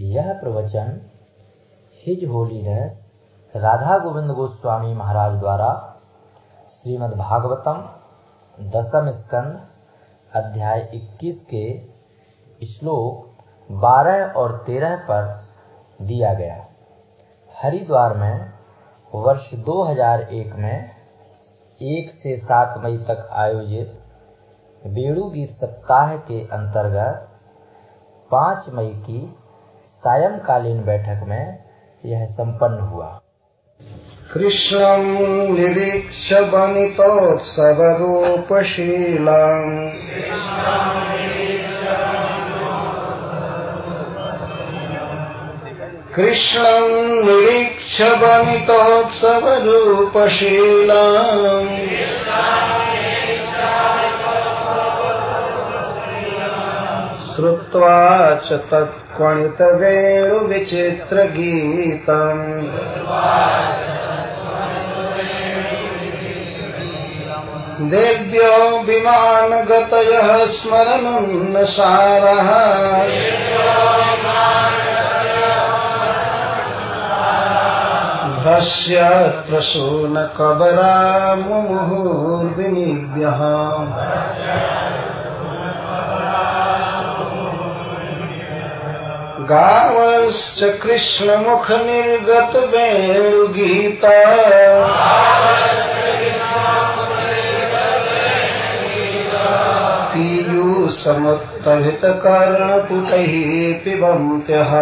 यह प्रवचन his holiness Radha Govind Goswami Maharaj द्वारा श्रीमद् भागवतम दसम स्कंद अध्याय 21 के श्लोक 12 और 13 पर दिया गया। हरिद्वार में वर्ष 2001 में 1 से 7 मई तक आयोजित वेणु गीत सप्ताह के अंतर्गत 5 मई की सायंकालीन बैठक में यह संपन्न हुआ। कृष्णं निरीक्ष्य वनितोत्सवरूपशीलम् कृष्णं निरीक्ष्य वनितोत्सवरूपशीलम् श्रुत्वा च तत्क्वणितवेणुविचित्रगीतम् देव्यो विमानगतयः स्मरनुन्नसारः। भ्रश्यत्रशूनकबरा मुमुहुर्विनिव्यः गावश्च कृष्णमुखनिर्गतवेणुगीता पीयूषमुत्तभितकर्णपुटैः पिबन्त्यः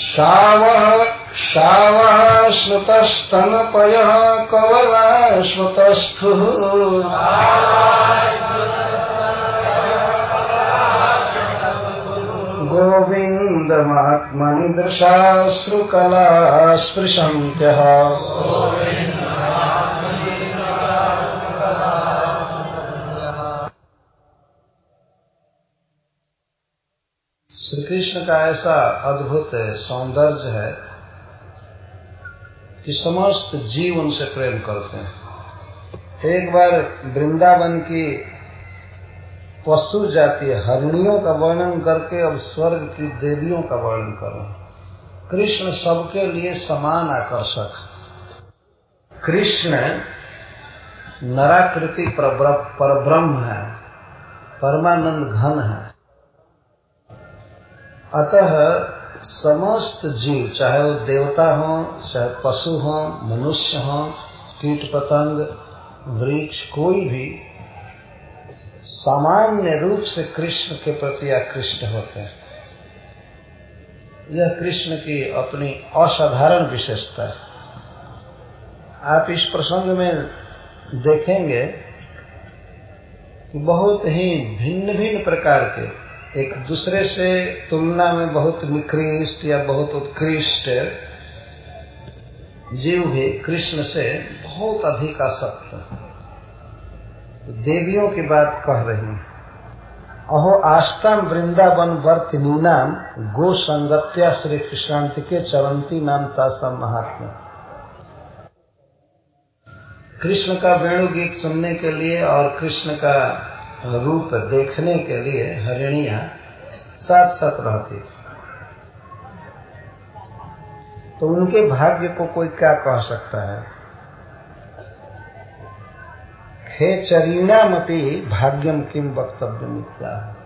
शावः श्रुतस्तनपयः कवलाश्वतस्थुः गोविन्दमात्मनि दृशाश्रुकला स्पृशन्त्यः श्री कृष्ण का ऐसा अद्भुत सौंदर्य है कि समस्त जीव उनसे प्रेम करते हैं। एक बार वृंदावन की पशु जाति हरणियों का वर्णन करके अब स्वर्ग की देवियों का वर्णन करो। कृष्ण सबके लिए समान आकर्षक कृष्ण नराकृति पर ब्रह्म है, परमानंद घन है। अतः समस्त जीव, चाहे वो देवता हो, चाहे पशु हो, मनुष्य हो, कीट पतंग, वृक्ष, कोई भी, सामान्य रूप से कृष्ण के प्रति आकृष्ट होते हैं। यह कृष्ण की अपनी असाधारण विशेषता है। आप इस प्रसंग में देखेंगे कि बहुत ही भिन्न भिन्न प्रकार के एक दूसरे से तुलना में बहुत निकृष्ट या बहुत उत्कृष्ट जीव भी कृष्ण से बहुत अधिक आसक्त। तो देवियों की बात कह रही अहो, आस्ताम वृंदावन वर्त नीनाम गो संगत्या श्री कृष्णांति के चरंती नाम तासम महात्मा। कृष्ण का वेणु गीत सुनने के लिए और कृष्ण का रूप देखने के लिए हरिणिया साथ साथ रहती थी तो उनके भाग्य को कोई क्या कह सकता है? खेचरीणामपि भाग्यम किम वक्तव्य मित्या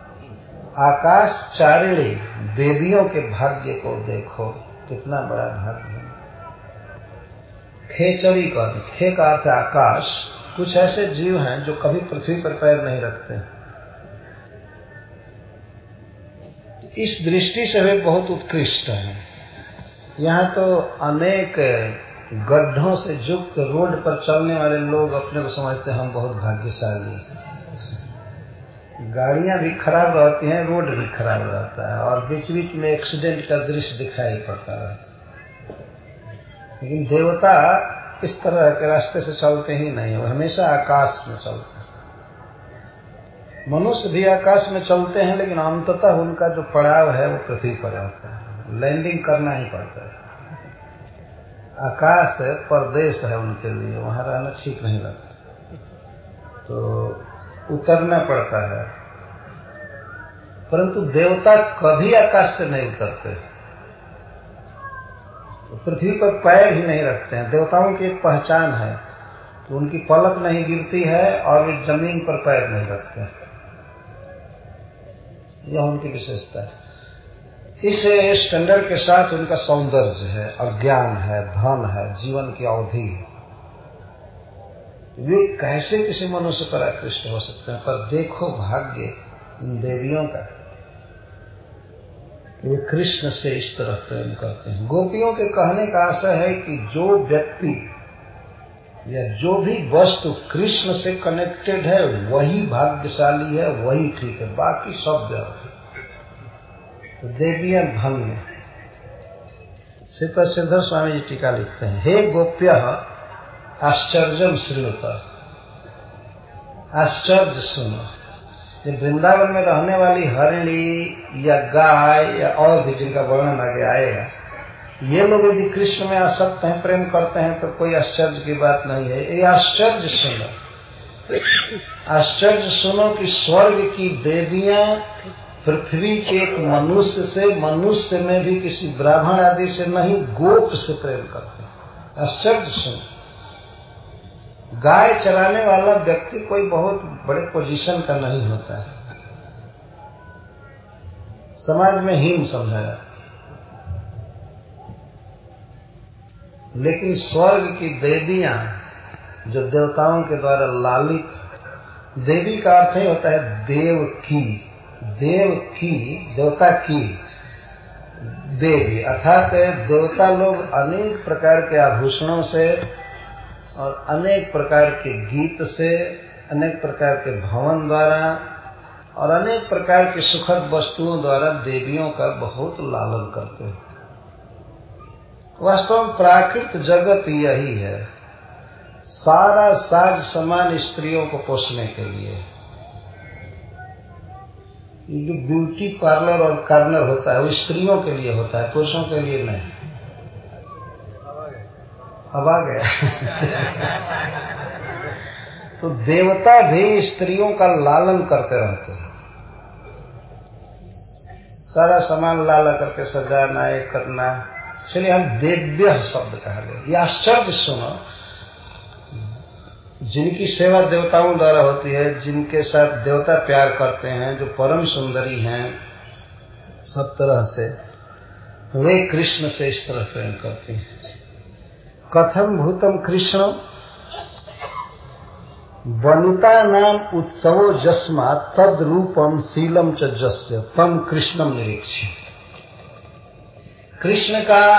आकाश चारिणी देवियों के भाग्य को देखो, कितना बड़ा भाग्य खेचरी का खे का अर्थ आकाश कुछ ऐसे जीव हैं जो कभी पृथ्वी पर पैर नहीं रखते। इस दृष्टि से वे बहुत उत्कृष्ट हैं। यहाँ तो अनेक गड्ढों से युक्त रोड पर चलने वाले लोग अपने को समझते हैं, हम बहुत भाग्यशाली गाड़ियाँ भी खराब रहती हैं, रोड भी खराब रहता है, और बीच बीच में एक्सीडेंट का दृश्य दिखाई पड़ता है। लेकिन देवता इस तरह के रास्ते से चलते ही नहीं वो हमेशा आकाश में चलते हैं। मनुष्य भी आकाश में चलते हैं, लेकिन अंततः उनका जो पड़ाव है, वो पृथ्वी पर रहता है। लैंडिंग करना ही पड़ता है। आकाश है, परदेश है उनके लिए, वहाँ रहना ठीक नहीं लगता। तो उतरना पड़ता है। परंतु देवता कभी आकाश से नहीं उतरते। तो पृथ्वी पर पैर ही नहीं रखते हैं। देवताओं की एक पहचान है। तो उनकी पलक नहीं गिरती है और वे ज़मीन पर पैर नहीं रखते यह उनकी विशेषता है। इस स्टैंडर्ड के साथ उनका सौंदर्य है और ज्ञान है, धन है, जीवन की अवधि वे कैसे किसी मनुष्य पर आकृष्ट हो सकते हैं? पर देखो भाग्य इन देवियों का। वे कृष्ण से इस तरह प्रेम करते हैं। गोपियों के कहने का आशय है कि जो व्यक्ति या जो भी वस्तु कृष्ण से कनेक्टेड है, वही भाग्यशाली है, वही ठीक है। बाकी सब व्यर्थ तो देवियाँ में। श्री सिद्धर स्वामी जी टीका लिखते हैं। हे गोप्य, आश्चर्य श्रीणुत आश्चर्य सुनो। ये वृंदावन में रहने वाली हरिणी या गाय या और भी जिनका वर्णन आगे आएगा ये लोग यदि कृष्ण में आसक्त हैं, प्रेम करते हैं तो कोई आश्चर्य की बात नहीं है। ये आश्चर्य सुनो। आश्चर्य सुनो कि स्वर्ग की देवियाँ पृथ्वी के एक मनुष्य से, मनुष्य में भी किसी ब्राह्मण आदि से नहीं, गोप से प्रेम करते हैं। आश्चर्य सुनो। गाय चराने वाला व्यक्ति कोई बहुत बड़े पोजीशन का नहीं होता है। समाज में हीन समझा जाता लेकिन स्वर्ग की देवियाँ जो देवताओं के द्वारा लालित, देवी का अर्थ ही होता है देव की देव की, देवता की देवी। अर्थात देवता लोग अनेक प्रकार के आभूषणों से और अनेक प्रकार के गीत से अनेक प्रकार के भवन द्वारा और अनेक प्रकार की सुखद वस्तुओं द्वारा देवियों का बहुत लालन करते हैं। वास्तव में प्राकृत जगत यही है। सारा साज समान स्त्रियों को पोषने के लिए। ये जो ब्यूटी पार्लर और कार्नर होता है, वो स्त्रियों के लिए होता है, पुरुषों के लिए नहीं। अब आ गया। तो देवता भी स्त्रियों का लालन करते रहते हैं। सारा सामान लाला करके सजाना ये करना। इसलिए हम देव्य शब्द कहा गया ये आश्चर्य सुनो। जिनकी सेवा देवताओं द्वारा होती है, जिनके साथ देवता प्यार करते हैं, जो परम सुंदरी हैं, सब तरह से, वे कृष्ण से इस तरह प्रेम करती हैं। कथम भूतम कृष्ण वनिता नाम उत्सवो जस्मा, तद रूपम शीलम च जस्य, तम कृष्णम निरीक्ष। कृष्ण का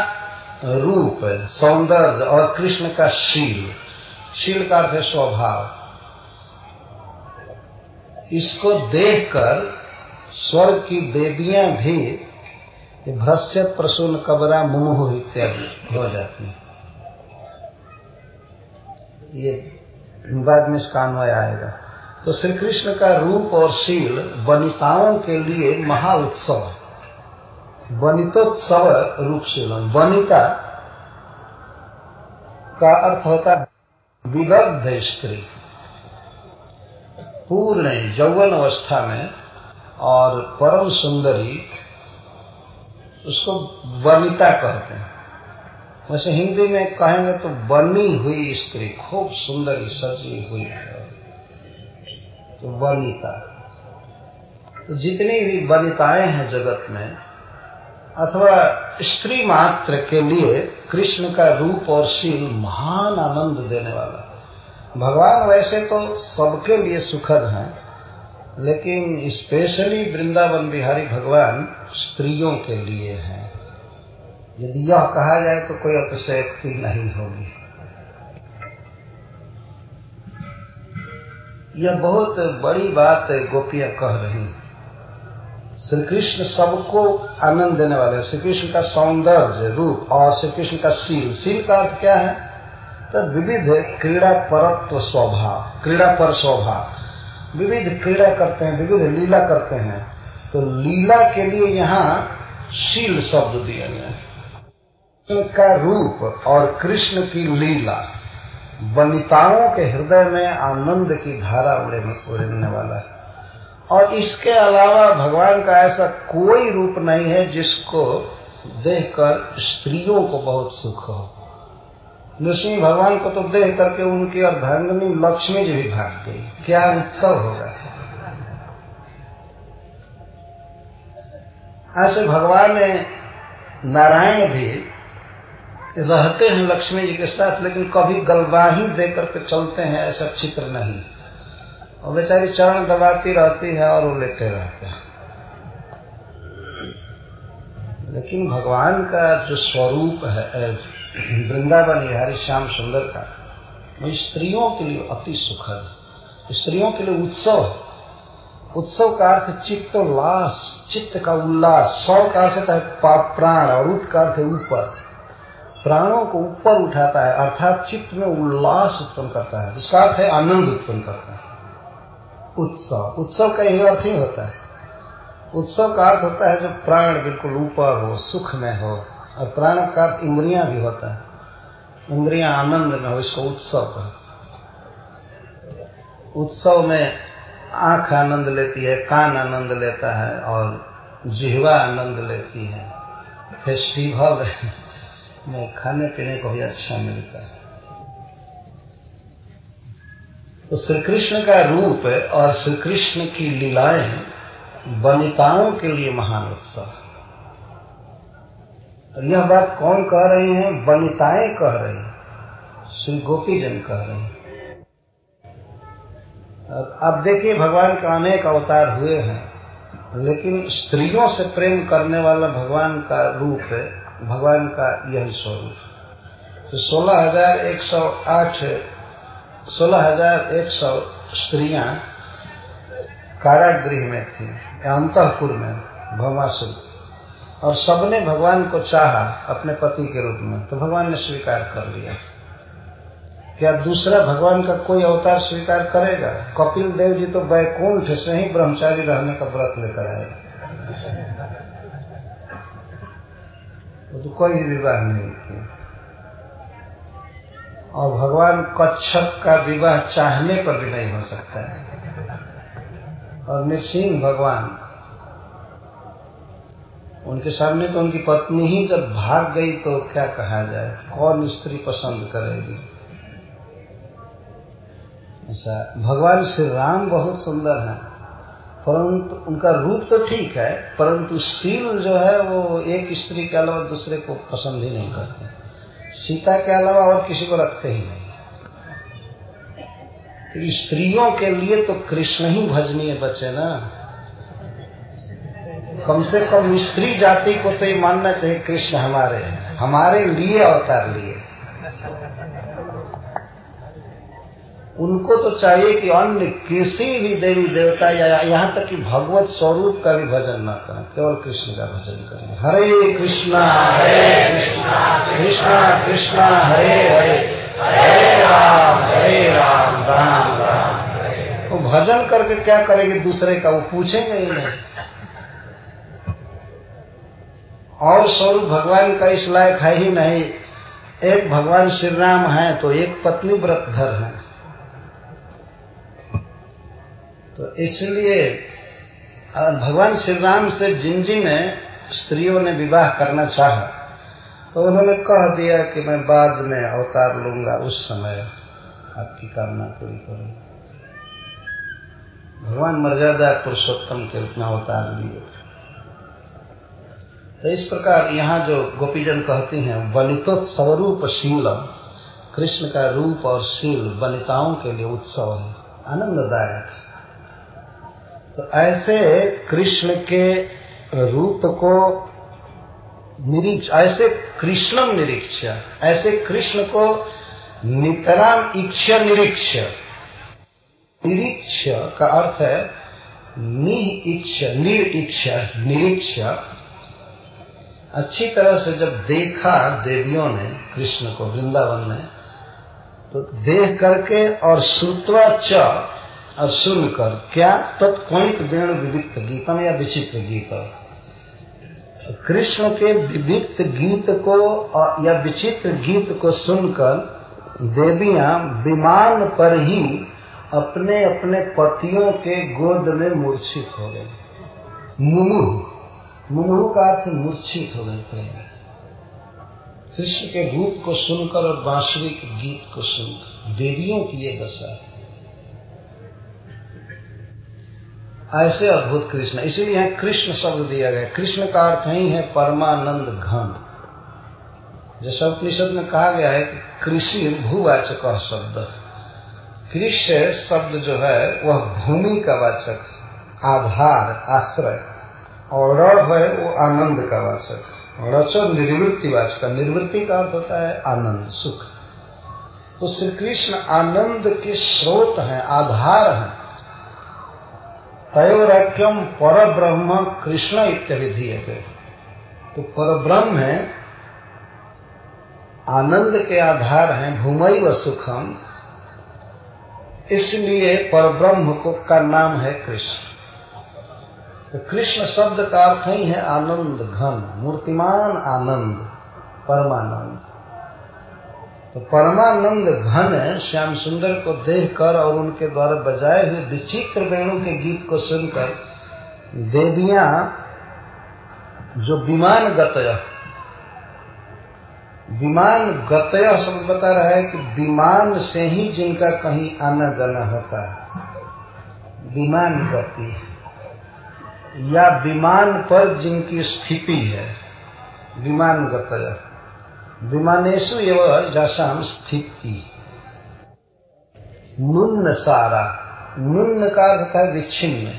रूप, सौंदर्य और कृष्ण का शील। शील का अर्थ है स्वभाव। इसको देखकर स्वर्ग की देवियाँ भी भ्रश्य प्रसून कबरा मुमुह इत्यादि हो जाती ये बाद में इसका अन्वय आएगा। तो श्री कृष्ण का रूप और शील वनिताओं के लिए महा उत्सव वनितोत्सव रूपशील। वनिता का अर्थ होता है विदग्ध स्त्री। पूर्ण यौवन अवस्था में और परम सुंदरी उसको वनिता कहते हैं। वैसे हिंदी में कहेंगे तो बनी हुई स्त्री, खूब सुंदर सजी हुई तो वनिता। तो जितनी भी वनिताएँ हैं जगत में, अथवा स्त्री मात्र के लिए कृष्ण का रूप और शील महान आनंद देने वाला। भगवान वैसे तो सबके लिए सुखद हैं, लेकिन स्पेशली वृंदावन बिहारी भगवान स्त्रियों के लिए हैं। यदि यह कहा जाए तो कोई अतिशयोक्ति नहीं होगी। यह बहुत बड़ी बात गोपियाँ कह रही श्री कृष्ण सबको आनंद देने वाले श्री कृष्ण का सौंदर्य रूप और श्री कृष्ण का सील। सील का अर्थ क्या है? तो विविध क्रीड़ा परत्व स्वभाव, क्रीड़ा पर स्वभाव। विविध क्रीड़ा करते हैं, विविध लीला करते हैं। तो लीला के लिए यहाँ शील शब्द दिया गया है। का रूप और कृष्ण की लीला वनिताओं के हृदय में आनंद की धारा उड़ने वाला है। और इसके अलावा भगवान का ऐसा कोई रूप नहीं है जिसको देखकर स्त्रियों को बहुत सुख हो। नृसिंह भगवान को तो देख करके उनकी और अर्धांगनी लक्ष्मी जी भी भाग गई। क्या उत्सव होगा ऐसे भगवान ने नारायण भी रहते हैं लक्ष्मी जी के साथ, लेकिन कभी गलवाही दे करके चलते हैं, ऐसा चित्र नहीं। और बेचारी चरण दबाती रहती है और वो लेटे रहते हैं। लेकिन भगवान का जो स्वरूप है वृंदावन हरि श्याम सुंदर का, वो स्त्रियों के लिए अति सुखद स्त्रियों के लिए उत्सव उत्सव का अर्थ चित्त उल्लास चित्त का उल्लास। सौ का अर्थ है प्राण और उत का अर्थ ऊपर। प्राणों को ऊपर उठाता है, अर्थात चित्त में उल्लास उत्पन्न करता है इसका अर्थ है आनंद उत्पन्न करता है। उत्सव। उत्सव का यही अर्थ ही होता है। उत्सव का अर्थ होता है जो प्राण बिल्कुल ऊपर हो, सुख में हो, और प्राण का अर्थ इंद्रिया भी होता है। इंद्रिया आनंद में हो, इसको उत्सव का उत्सव में आँख आनंद लेती है, कान आनंद लेता है, और जिहवा आनंद लेती है। फेस्टिवल में खाने पीने को भी अच्छा मिलता है तो श्री कृष्ण का रूप और श्री कृष्ण की लीलाएँ वनिताओं के लिए महान उत्सव यह बात कौन कह रही हैं? वनिताएँ कह रही हैं। श्री गोपीजन कह रहे हैं। अब देखिए भगवान का अनेक अवतार हुए हैं, लेकिन स्त्रियों से प्रेम करने वाला भगवान का रूप है भगवान का यही स्वरूप। तो सोलह हज़ार एक सौ आठ, सोलह हज़ार एक सौ स्त्रियाँ कारागृह में थी, अंतपुर में भवासुर और सबने भगवान को चाहा अपने पति के रूप में तो भगवान ने स्वीकार कर लिया। क्या दूसरा भगवान का कोई अवतार स्वीकार करेगा? कपिल देव जी तो बैकुंठ से ही ब्रह्मचारी रहने का व्रत लेकर आए। वो तो कोई विवाह नहीं किया। और भगवान कच्छप का विवाह चाहने पर भी नहीं हो सकता है। और नृसिंह भगवान, उनके सामने तो उनकी पत्नी ही जब भाग गई तो क्या कहा जाए? कौन स्त्री पसंद करेगी? अच्छा भगवान श्री राम बहुत सुंदर हैं। परंतु उनका रूप तो ठीक है, परंतु सील जो है वो एक स्त्री के अलावा दूसरे को पसंद ही नहीं करते। सीता के अलावा और किसी को रखते ही नहीं। तो स्त्रियों के लिए तो कृष्ण ही भजनीय बचे ना। कम से कम स्त्री जाति को तो ये मानना चाहिए, कृष्ण हमारे हमारे लिए अवतार लिए। उनको तो चाहिए कि अन्य किसी भी देवी देवता या यहाँ तक कि भगवत स्वरूप का भी भजन न करें, केवल कृष्ण का भजन करें। हरे कृष्णा हरे कृष्णा कृष्णा कृष्णा, हरे हरे हरे राम हरे राम राम राम वो भजन करके क्या करेंगे दूसरे का, वो पूछेंगे ही नहीं। और स्वरूप भगवान का इस लायक है ही नहीं। एक भगवान श्री राम है तो एक पत्नी व्रतधर है। तो इसलिए भगवान श्री राम से जिन जिन स्त्रियों ने विवाह करना चाहा तो उन्होंने कह दिया कि मैं बाद में अवतार लूँगा, उस समय आपकी कामना पूरी करूँगा भगवान मर्यादा पुरुषोत्तम के रूप में अवतार लिए। तो इस प्रकार यहाँ जो गोपीजन कहती हैं वनितो स्वरूप शीलम, कृष्ण का रूप और शील वनिताओं के लिए उत्सव है, आनंददायक तो ऐसे कृष्ण के रूप को निरीक्ष, ऐसे कृष्णम निरीक्ष, ऐसे कृष्ण को नितराम इच्छ निरीक्ष। निरीक्ष का अर्थ है निह इच्छ निरीक्ष निरीक्ष। अच्छी तरह से जब देखा देवियों ने, कृष्ण को वृंदावन में तो देख करके और श्रुत्वा और सुनकर क्या तत्कणित वेणु विविक्त गीतम या विचित्र गीत? कृष्ण के विविध गीत को या विचित्र गीत को सुनकर देवियाँ विमान पर ही अपने अपने पतियों के गोद में मूर्छित हो गए मुमुह। मुमुह का अर्थ मूर्छित हो गए प्रेम कृष्ण के रूप को सुनकर और बांसुरी के गीत को सुनकर देवियों की ये दशा है। ऐसे अद्भुत कृष्ण। इसीलिए यहाँ कृष्ण शब्द दिया गया। कृष्ण का अर्थ ही है परमानंद घन। जैसा उपनिषद में कहा गया है कि कृषि भूवाचक शब्द। कृष्ण शब्द जो है, वह भूमि का वाचक, आधार, आश्रय। और रव है, वो आनंद का वाचक। अचर निर्वृत्ति वाचक। निर्वृत्ति का अर्थ होता है आनंद, सुख। तो श्री कृष्ण आनंद के स्रोत हैं, आधार हैं। तयोरक्यम पर ब्रह्म कृष्ण इत्यभिधीयते तो पर ब्रह्म है, आनंद के आधार हैं भूमि व सुखम। इसलिए पर ब्रह्म को का नाम है कृष्ण। तो कृष्ण शब्द का अर्थ ही है आनंद घन, मूर्तिमान आनंद, परमानंद। तो परमानंद घन श्याम सुंदर को देखकर और उनके द्वारा बजाए हुए विचित्र वेणु के गीत को सुनकर देवियाँ जो विमान गतय विमान गतय सब बता रहा है कि विमान से ही जिनका कहीं आना जाना होता है, विमान गति या विमान पर जिनकी स्थिति है, विमान गतय। विमानेशु एवं जसाम स्थिति। नुन्न सारा। नुन्न का अर्थ है विच्छिन्न।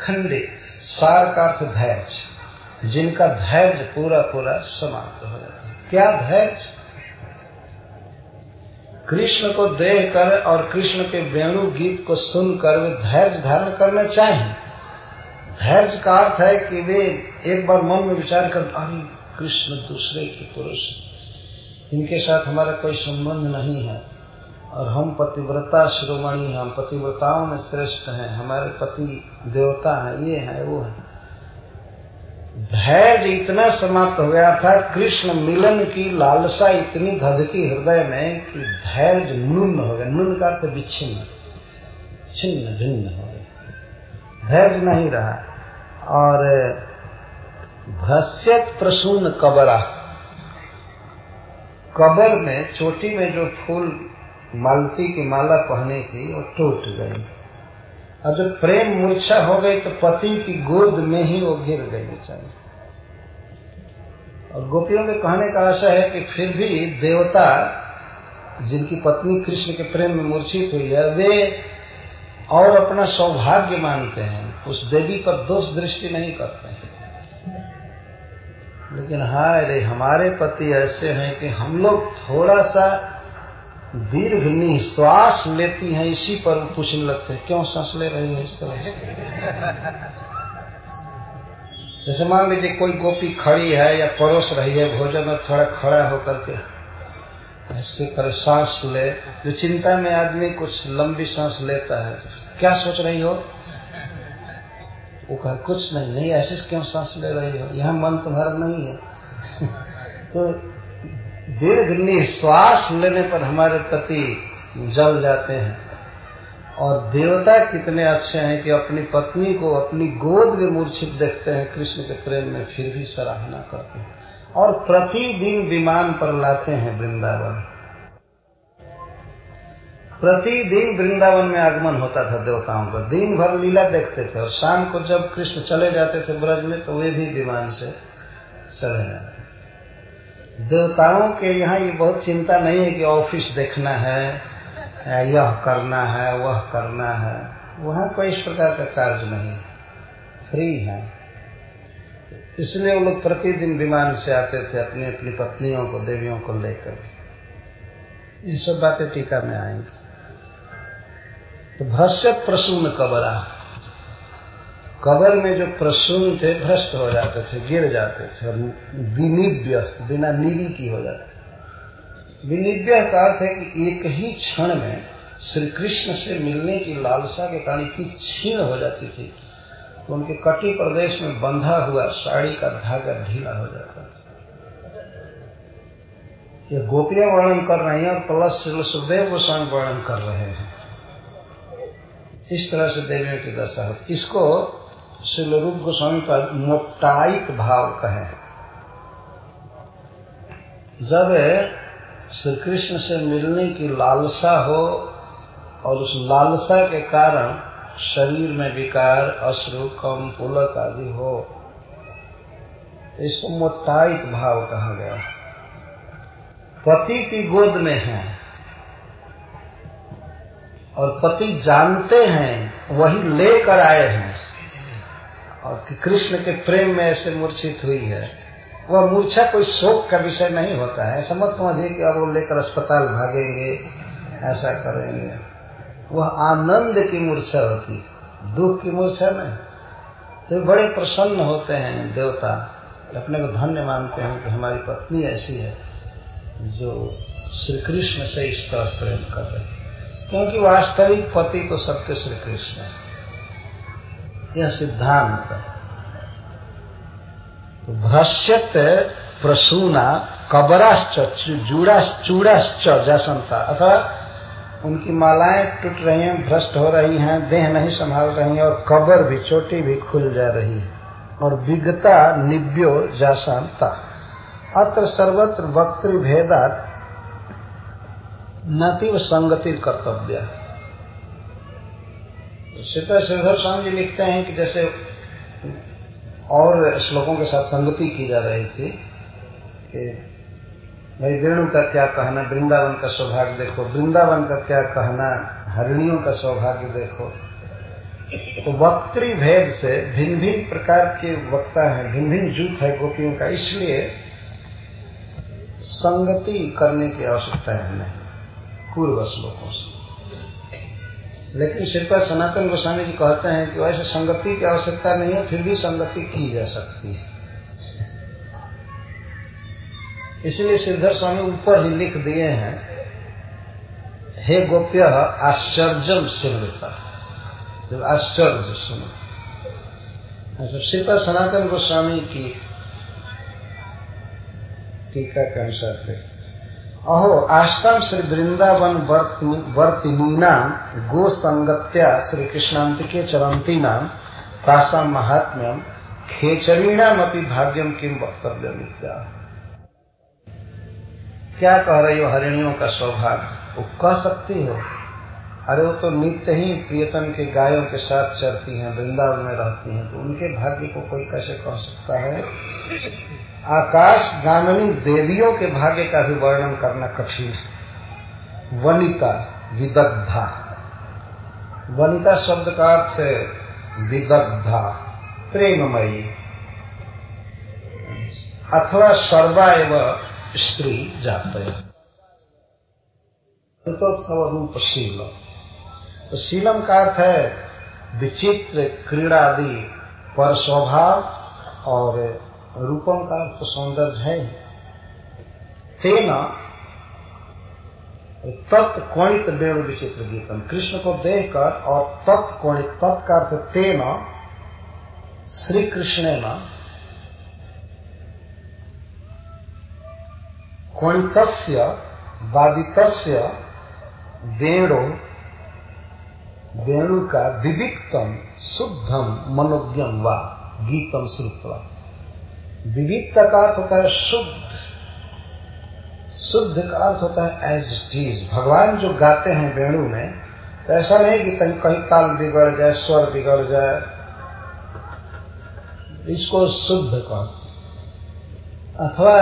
खंडित। सार का अर्थ धैर्य। जिनका धैर्य पूरा पूरा समाप्त हो जाता है। क्या धैर्य? कृष्ण को देख कर और कृष्ण के वेणु गीत को सुनकर वे धैर्य धारण करना चाहें। धैर्य का अर्थ है कि वे एक बार मन में विचार कर, अरे कृष्ण दूसरे के पुरुष। इनके साथ हमारा कोई संबंध नहीं है। और हम पतिव्रता शिरोमणि हम पतिव्रताओं में श्रेष्ठ हैं, हमारे पति देवता हैं, ये है, वो है। धैर्य इतना समाप्त हो गया था, कृष्ण मिलन की लालसा इतनी धधकी हृदय में कि धैर्य नून हो गया। नुन का अर्थ विच्छिन्न, छिन्न भिन्न हो गया। धैर्य नहीं रहा। और भ्रश्यत प्रसून कबरा। कबर में चोटी में जो फूल मालती की माला पहनी थी, वो टूट गई। और जब प्रेम मूर्छा हो गई तो पति की गोद में ही वो गिर गई बेचारी। और गोपियों के कहने का आशा है कि फिर भी देवता, जिनकी पत्नी कृष्ण के प्रेम में मूर्छित हुई है, वे और अपना सौभाग्य मानते हैं। उस देवी पर दोष दृष्टि नहीं करते हैं। लेकिन हाय रे, हमारे पति ऐसे हैं कि हम लोग थोड़ा सा दीर्घ निश्वास लेती हैं, इसी पर पूछने लगते हैं, क्यों सांस ले रही है इस तरह से? जैसे मान लीजिए कोई गोपी खड़ी है या परोस रही है, भोजन में थोड़ा खड़ा होकर के ऐसे कर सांस ले, जो चिंता में आदमी कुछ लंबी सांस लेता है क्या सोच रही हो? वो कहा, कुछ नहीं नहीं, ऐसे क्यों सांस ले रही हो? यहाँ मन तुम्हारा नहीं है। तो दीर्घ निश्वास लेने पर हमारे पति जल जाते हैं। और देवता कितने अच्छे हैं कि अपनी पत्नी को अपनी गोद में मूर्छित देखते हैं, कृष्ण के प्रेम में फिर भी सराहना करते हैं। और प्रतिदिन विमान पर लाते हैं वृंदावन। प्रतिदिन वृंदावन में आगमन होता था देवताओं का। दिन भर लीला देखते थे और शाम को जब कृष्ण चले जाते थे ब्रज में तो वे भी विमान से चले जाते देवताओं के यहाँ ये बहुत चिंता नहीं है कि ऑफ़िस देखना है, यह करना है, वह करना है। वहाँ कोई इस प्रकार का कार्य नहीं फ्री है। इसलिए वो लोग प्रतिदिन विमान से आते थे अपनी अपनी पत्नियों को, देवियों को लेकर। ये सब बातें टीका में आएँगी। तो भ्रष्य प्रसून कबरा। कबर में जो प्रसून थे, भ्रष्ट हो जाते थे, गिर जाते थे और विनिव्य, बिना नीवी की हो जाते थे। विनिव्य का अर्थ है कि एक ही क्षण में श्री कृष्ण से मिलने की लालसा के कारण की छीण हो जाती थी। तो उनके कटी प्रदेश में बंधा हुआ साड़ी का धागा ढीला हो जाता था। ये गोपियाँ वर्णन कर रही हैं और प्लस सुखदेव गोस्वामी वर्णन कर रहे हैं। इस तरह से देवियों की दशा होती इसको शिल रूप गोस्वामी पर मोटाइक भाव कहे जब श्री कृष्ण से मिलने की लालसा हो और उस लालसा के कारण शरीर में विकार, अश्रु, कम, पुलक आदि हो तो इसको मोटाइक भाव कहा गया पति की गोद में है। और पति जानते हैं, वही लेकर आए हैं। और कि कृष्ण के प्रेम में ऐसे मूर्छित हुई है, वह मूर्छा कोई शोक का विषय नहीं होता है। समझ समझिए कि अब वो लेकर अस्पताल भागेंगे, ऐसा करेंगे। वह आनंद की मूर्छा होती दुख की मूर्छा नहीं। तो बड़े प्रसन्न होते हैं देवता। अपने को धन्य मानते हैं कि हमारी पत्नी ऐसी है, जो श्री कृष्ण से इस तरह प्रेम कर रहे क्योंकि वास्तविक पति तो सबके श्री कृष्ण है। यह सिद्धांत तो भ्रश्यत प्रसूना कबराश्च, चूड़ाश्च जैसनता अथवा उनकी मालाएँ टूट रही हैं, भ्रष्ट हो रही हैं, देह नहीं संभाल रही हैं और कबर भी, चोटी भी खुल जा रही है। और विगता निव्यो जासानता अत्र सर्वत्र वक्तृ भेदात नतीव संगति कर्तव्य सीता श्रीधर स्वामी जी लिखते हैं कि जैसे और श्लोकों के साथ संगति की जा रही थी कि भाई वेणु का क्या कहना, वृंदावन का सौभाग्य देखो, वृंदावन का क्या कहना, हरिणियों का सौभाग्य देखो। तो वक्तृ भेद से भिन्न भिन्न प्रकार के वक्ता हैं भिन्न भिन्न जूथ है गोपियों का, इसलिए संगति करने की आवश्यकता है नहीं पूर्व श्लोकों से लेकिन श्रीपा सनातन गोस्वामी जी कहते हैं कि वैसे संगति की आवश्यकता नहीं है, फिर भी संगति की जा सकती है। इसलिए सिद्धर स्वामी ऊपर ही लिख दिए हैं, हे गोप्य आश्चर्यम सिंहता जब आश्चर्य सुनो। अच्छा श्रीपा सनातन गोस्वामी की टीका के अनुसार देखें अहो आष्टम श्री वृंदावन वर्तिनीना गो संगत्या श्री कृष्णांतिके चरंती नाम तासा महात्म्यम खेचरीणाम अपनी भाग्यम किम वक्तव्य क्या कह रही हो हरिणियों का सौभाग्य वो कह सकती हो। अरे, वो तो नित्य ही प्रियतम के गायों के साथ चलती हैं, वृंदावन में रहती हैं तो उनके भाग्य को कोई कैसे कह सकता है? आकाश गामिनी देवियों के भाग्य का भी वर्णन करना कठिन है। वनिता, विदग्धा। वनिता शब्द का अर्थ है विदग्धा, प्रेममयी। अथवा सर्वा एवं स्त्री जात रूप शीलम तो शीलम का अर्थ है विचित्र क्रीड़ा आदि पर स्वभाव और रूपम का अर्थ सौंदर्य है तेना तत्कोणित वेणु विचित्र गीतम। कृष्ण को देखकर और तत्कोणित तत् का अर्थ तेना श्री कृष्ण न कोणित बाधित वेणु वेणु का विविक्तम, शुद्धम, मनोज्ञम व गीतम श्रुत्वा। विविध का अर्थ होता है शुद्ध। शुद्ध का अर्थ होता है एज इट इज़ भगवान जो गाते हैं वेणु में तो ऐसा नहीं कि कहीं ताल बिगड़ जाए, स्वर बिगड़ जाए। इसको शुद्ध का अथवा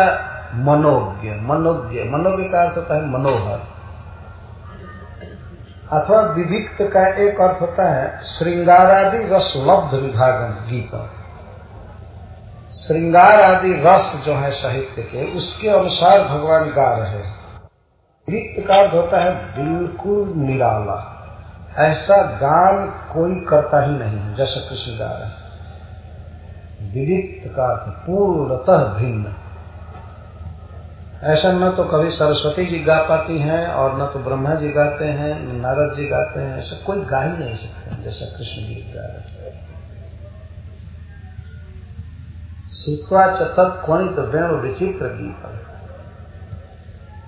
मनोज्ञ मनोज्ञ मनोज्ञ का अर्थ होता है मनोहर। अथवा विविक्त का एक अर्थ होता है श्रृंगारादि रसलब्ध विभागम गीतम। श्रृंगार आदि रस जो है साहित्य के, उसके अनुसार भगवान गा रहे हैं। नृत्य का अर्थ होता है बिल्कुल निराला। ऐसा गान कोई करता ही नहीं जैसा कृष्ण गा रहे विविध का अर्थ पूर्णतः भिन्न। ऐसा न तो कभी सरस्वती जी गा पाती हैं, और न तो ब्रह्मा जी गाते हैं नारद जी गाते हैं, ऐसा कोई गा ही नहीं सकते, जैसा कृष्ण गीत गा रहे सुत्वा तत्णित वेणु विचित्र गीत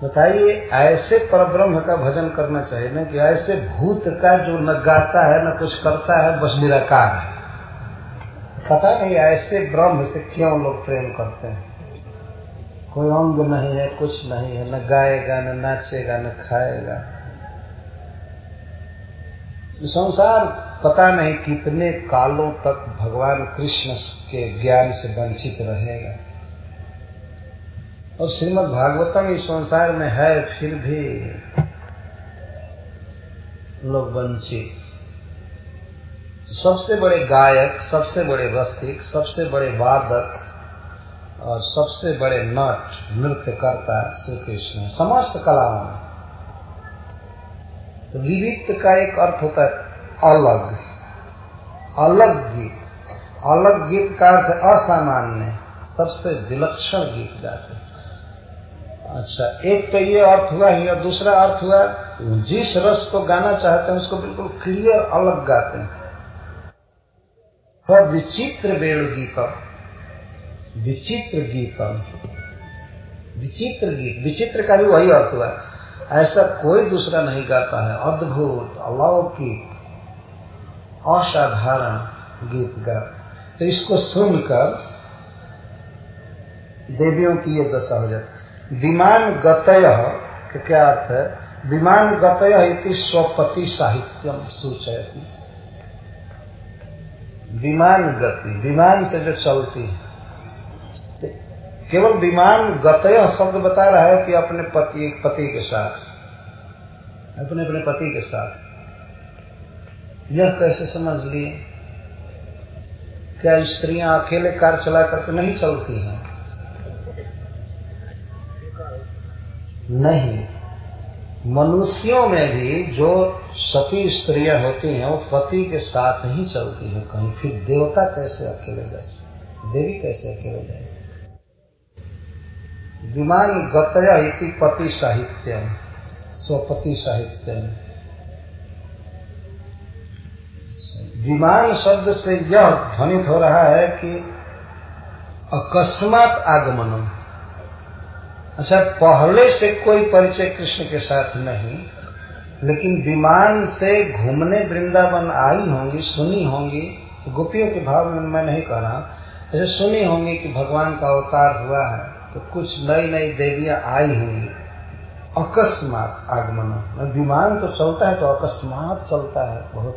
बताइए, ऐसे परब्रह्म का भजन करना चाहिए ना कि ऐसे भूत का जो न गाता है, न कुछ करता है, बस निराकार है। पता नहीं, ऐसे ब्रह्म से क्यों लोग प्रेम करते हैं? कोई अंग नहीं है, कुछ नहीं है, न गाएगा, न नाचेगा, न खाएगा। संसार पता नहीं कितने कालों तक भगवान कृष्ण के ज्ञान से वंचित रहेगा। और श्रीमद भागवतम इस संसार में है, फिर भी लोग वंचित। सबसे बड़े गायक, सबसे बड़े रसिक, सबसे बड़े वादक और सबसे बड़े नट नृत्य करता श्री कृष्ण समस्त कलाओं में। तो विविध का एक अर्थ होता है अलग। अलग गीत। अलग गीत का अर्थ असामान्य। सबसे विलक्षण गीत गाते अच्छा एक तो ये अर्थ हुआ ही और दूसरा अर्थ हुआ, जिस रस को गाना चाहते हैं उसको बिल्कुल क्लियर अलग गाते हैं। और विचित्र वेणु गीतम, विचित्र गीतम, विचित्र गीत। विचित्र का भी वही अर्थ हुआ। ऐसा कोई दूसरा नहीं गाता है। अद्भुत अलौकिक असाधारण गीत गा तो इसको सुनकर देवियों की ये दशा हो जाती विमान गतय का क्या अर्थ है? विमान गतय इति स्वपति साहित्यम सूचयती। विमान गति, विमान से जो चलती है केवल विमान गतय शब्द बता रहा है कि अपने पति पति के साथ। अपने अपने पति के साथ। यह कैसे समझ लिए? क्या स्त्रियाँ अकेले कार चला करके नहीं चलती हैं? नहीं। मनुष्यों में भी जो सती स्त्रियाँ होती हैं, वो पति के साथ ही चलती हैं कहीं। फिर देवता कैसे अकेले जाए देवी कैसे अकेले जाए विमान गतया इति पति साहित्य स्वपति साहित्य विमान शब्द से यह ध्वनित हो रहा है कि अकस्मात आगमनम। अच्छा पहले से कोई परिचय कृष्ण के साथ नहीं, लेकिन विमान से घूमने वृंदावन आई होंगी, सुनी होंगी। गोपियों के भाव में मैं नहीं कह रहा। ऐसे सुनी होंगी कि भगवान का अवतार हुआ है। तो कुछ नई नई देवियाँ आई होंगी अकस्मात आगमन। विमान तो चलता है तो अकस्मात चलता है, बहुत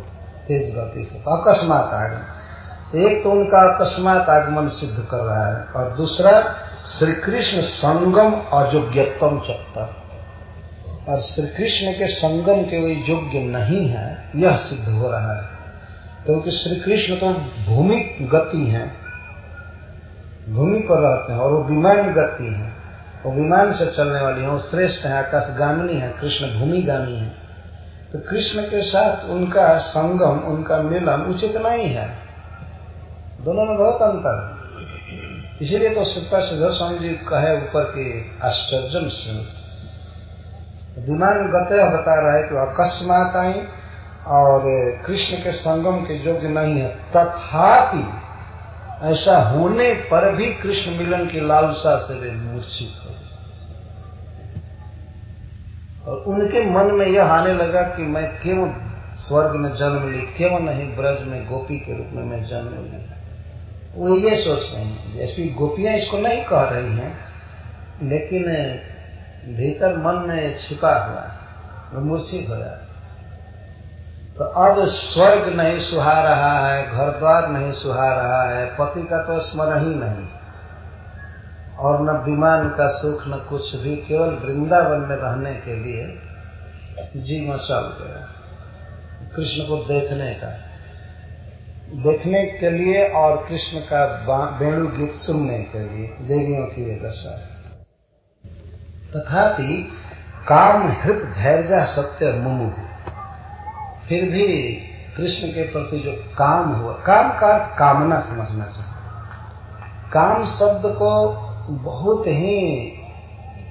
तेज गति से। तो अकस्मात आगमन। एक तो उनका अकस्मात आगमन सिद्ध कर रहा है, और दूसरा श्री कृष्ण संगम अयोग्यतम चक्कर और श्री कृष्ण के संगम के वे योग्य नहीं है, यह सिद्ध हो रहा है। क्योंकि श्री कृष्ण तो भूमि गति है भूमि पर रहते हैं और वो विमान गति है। वो विमान से चलने वाली है, वो श्रेष्ठ है, आकाशगामिनी है, कृष्ण भूमिगामी है। तो कृष्ण के साथ उनका संगम, उनका मिलन उचित नहीं है। दोनों में बहुत अंतर है। इसीलिए तो सिप्पा सिद्धर स्वामी जी कहे ऊपर के आश्चर्य से, विमान गतः बता रहा है कि अकस्मात आई और कृष्ण के संगम के योग्य नहीं है। तथापि ऐसा होने पर भी कृष्ण मिलन की लालसा से वे मूर्छित हो और उनके मन में यह आने लगा कि मैं क्यों स्वर्ग में जन्म ली, क्यों नहीं ब्रज में गोपी के रूप में मैं जन्म ली? वो ये सोच रहे हैं, जैसे गोपियाँ इसको नहीं कह रही हैं, लेकिन भीतर मन में छिपा हुआ है मूर्छित हो जाता तो अब स्वर्ग नहीं सुहा रहा है, घर द्वार नहीं सुहा रहा है, पति का तो स्मरण ही नहीं। और न विमान का सुख, न कुछ भी, केवल वृंदावन में रहने के लिए जी मचल गया। कृष्ण को देखने का, देखने के लिए और कृष्ण का वेणु गीत सुनने के लिए, देवियों की ये दशा। है तथापि, काम, हृत, धैर्य, सत्य, मुमुह। फिर भी कृष्ण के प्रति जो काम हुआ, काम का कामना समझना चाहिए। काम शब्द को बहुत ही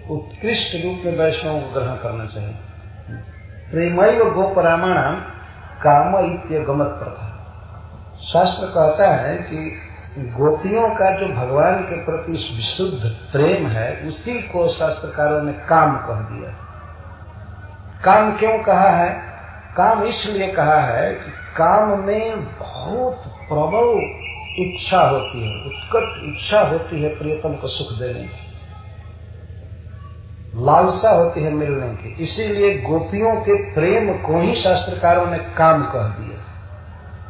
उत्कृष्ट रूप में वैष्णव को ग्रहण करना चाहिए। प्रेमय गोपरामण काम इत्य गमत प्रथा। शास्त्र कहता है कि गोपियों का जो भगवान के प्रति विशुद्ध प्रेम है, उसी को शास्त्रकारों ने काम कह दिया। काम क्यों कहा है? काम इसलिए कहा है कि काम में बहुत प्रबल इच्छा होती है, उत्कट इच्छा होती है प्रियतम को सुख देने की। लालसा होती है मिलने की। इसीलिए गोपियों के प्रेम को ही शास्त्रकारों ने काम कह दिया।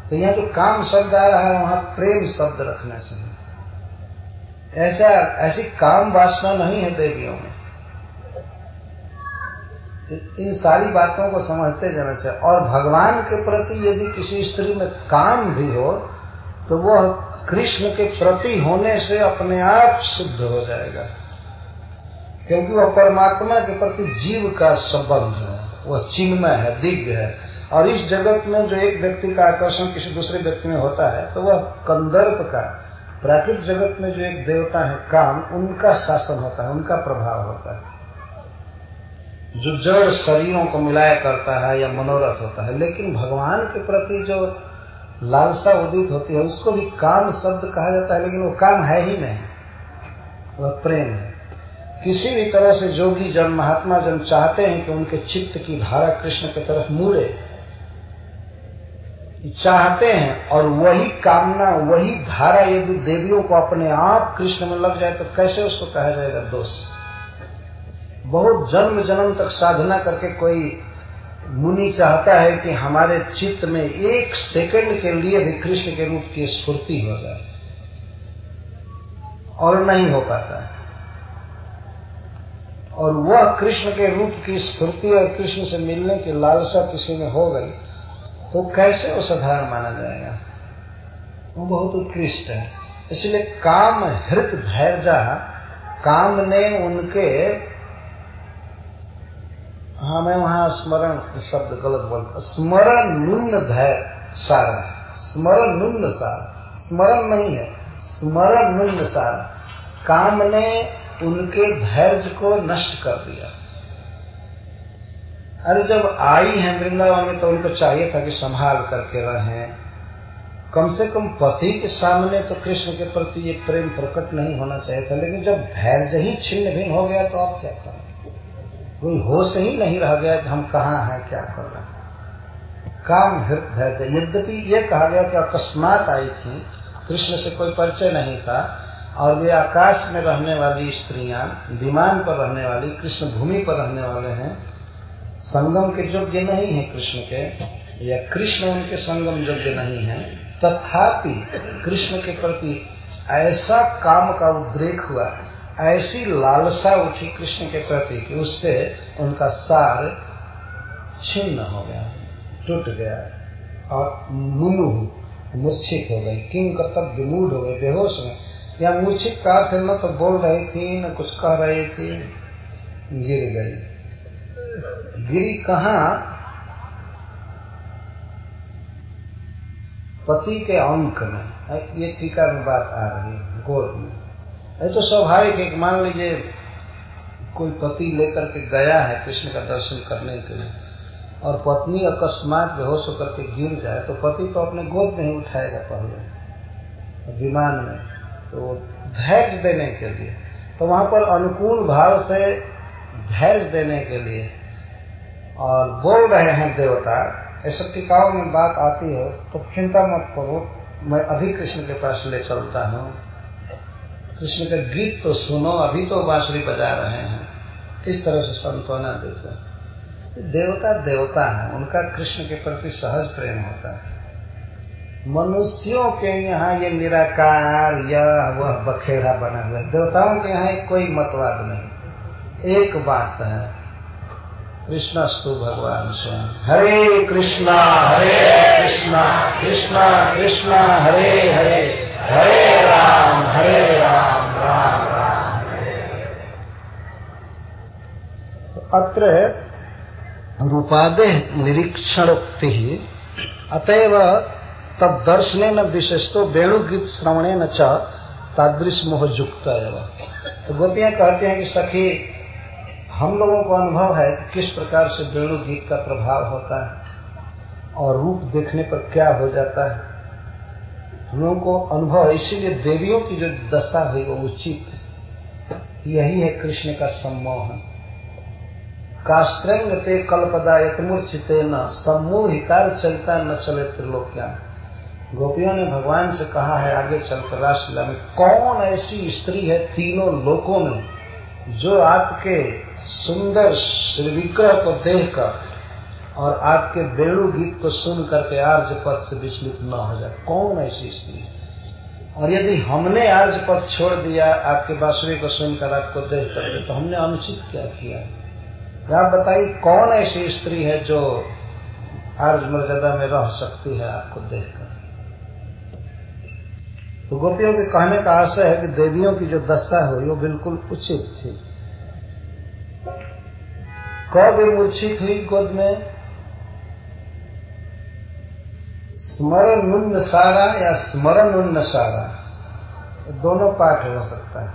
तो यहाँ जो काम शब्द आ रहा है, वहाँ प्रेम शब्द रखना चाहिए। ऐसा, ऐसी काम वासना नहीं है देवियों में। इन सारी बातों को समझते जाना चाहिए। और भगवान के प्रति यदि किसी स्त्री में काम भी हो तो वह कृष्ण के प्रति होने से अपने आप सिद्ध हो जाएगा। क्योंकि वह परमात्मा के प्रति जीव का संबंध है, वह चिन्मय है, दिव्य है। और इस जगत में जो एक व्यक्ति का आकर्षण किसी दूसरे व्यक्ति में होता है तो वह कंदर्प का प्राकृतिक जगत में जो एक देवता है काम, उनका शासन होता है, उनका प्रभाव होता है। जो जड़ शरीरों को मिलाया करता है या मनोरथ होता है, लेकिन भगवान के प्रति जो लालसा उदित होती है, उसको भी काम शब्द कहा जाता है, लेकिन वो काम है ही नहीं। वह प्रेम है। किसी भी तरह से जोगी जन, महात्मा जन चाहते हैं कि उनके चित्त की धारा कृष्ण की तरफ़ मुड़े। चाहते हैं और वही कामना, वही धारा यदि देवियों को अपने आप कृष्ण में लग जाए तो कैसे उसको कहा जाएगा दोष? बहुत जन्म जन्म तक साधना करके कोई मुनि चाहता है कि हमारे चित्त में एक सेकंड के लिए भी कृष्ण के रूप की स्फूर्ति हो जाए। और नहीं हो पाता है। और वह कृष्ण के रूप की स्फूर्ति और कृष्ण से मिलने की लालसा किसी में हो गई तो कैसे वो साधारण माना जाएगा? वो बहुत उत्कृष्ट है। इसलिए काम हृत धैर्य काम ने उनके हाँ मैं वहाँ स्मरण, शब्द गलत बोलता स्मरण नुन्न धैर्य सारा। स्मरण नुन्न सारा। स्मरण नहीं है। स्मरण नुन्न सारा। काम ने उनके धैर्य को नष्ट कर दिया। अरे, जब आई है वृंदावन में तो उनको चाहिए था कि संभाल करके रहें। कम से कम पति के सामने तो कृष्ण के प्रति ये प्रेम प्रकट नहीं होना चाहिए था, लेकिन जब धैर्य ही छिन्न भिन्न हो गया तो आप क्या करें? कोई होश ही नहीं रह गया कि हम कहाँ हैं, क्या कर रहे हैं। काम हृदय यद्यपि ये कहा गया कि अकस्मात आई थी, कृष्ण से कोई परिचय नहीं था, और वे आकाश में रहने वाली स्त्रियाँ, विमान पर रहने वाली, कृष्ण भूमि पर रहने वाले हैं, संगम के योग्य नहीं है कृष्ण के, या कृष्ण उनके संगम योग्य नहीं है, तथापि कृष्ण के प्रति ऐसा काम का उद्रेक हुआ ऐसी लालसा उठी कृष्ण के प्रति कि उससे उनका सार छिन्न हो गया, टूट गया और मुनु मूर्छित हो गई, किंग कर्तव्य विमूढ़ हो गए बेहोश में या मूर्छित का अर्थ न तो बोल रही थी, न कुछ कह रही थी, गिर गई। गिरी कहा? पति के अंक में। ये टीका में बात आ रही है, गोद में। ये तो स्वाभाविक है मान लीजिए कोई पति लेकर के गया है कृष्ण का दर्शन करने के लिए और पत्नी अकस्मात बेहोश होकर के गिर जाए तो पति तो अपने गोद में ही उठाएगा पहले, विमान में तो धैर्य देने के लिए। तो वहाँ पर अनुकूल भाव से धैर्य देने के लिए और बोल रहे हैं देवता ऐसा टिकाओ में बात आती है तो चिंता मत करो, मैं अभी कृष्ण के पास ले चलता हूँ। कृष्ण का गीत तो सुनो, अभी तो बांसुरी बजा रहे हैं। किस तरह से संतोना देते हैं। देवता देवता है, उनका कृष्ण के प्रति सहज प्रेम होता है। मनुष्यों के यहाँ ये निराकार या वह बखेड़ा बना हुआ है। देवताओं के यहाँ कोई मतवाद नहीं। एक बात है कृष्णस्तु भगवान स्वयं हरे कृष्णा हरे कृष्णा कृष्णा कृष्णा, हरे हरे हरे राम हरे राम राम तो अत्र रूपादे निरीक्षण अतएव तब दर्शने न विशेषतो वेणुगीत श्रवणे न च तादृश मोह युक्त तो गोपियाँ कहते हैं कि सखी, हम लोगों को अनुभव है किस प्रकार से वेणु गीत का प्रभाव होता है और रूप देखने पर क्या हो जाता है। हम लोगों को अनुभव है, इसीलिए देवियों की जो दशा हुई वो उचित यही है कृष्ण का सम्मोहन। कास्त्रंग ते कल्पदा यतमूर्चिते न सम्मोहिकार चलता न चले त्रिलोक्या। गोपियों ने भगवान से कहा है, आगे चलकर रासलीला में, कौन ऐसी स्त्री है तीनों लोकों में, जो आपके सुंदर श्री विग्रह को देखकर और आपके बेणु गीत को सुन करके आर्ज पथ से विचलित न हो जाए? कौन ऐसी स्त्री और यदि हमने आर्ज पथ छोड़ दिया, आपके बांसुरी को सुनकर आपको देख करके तो हमने अनुचित क्या किया? तो आप बताइए, कौन ऐसी स्त्री है जो आर्ज मर्यादा में रह सकती है आपको देखकर? तो गोपियों के कहने का आशय है कि देवियों की जो दशा हुई वो बिल्कुल उचित थी। कब मूर्छित हुई गोद में? स्मरण उन्न सारा या स्मरण उन्न सारा? दोनों पाठ हो सकता है।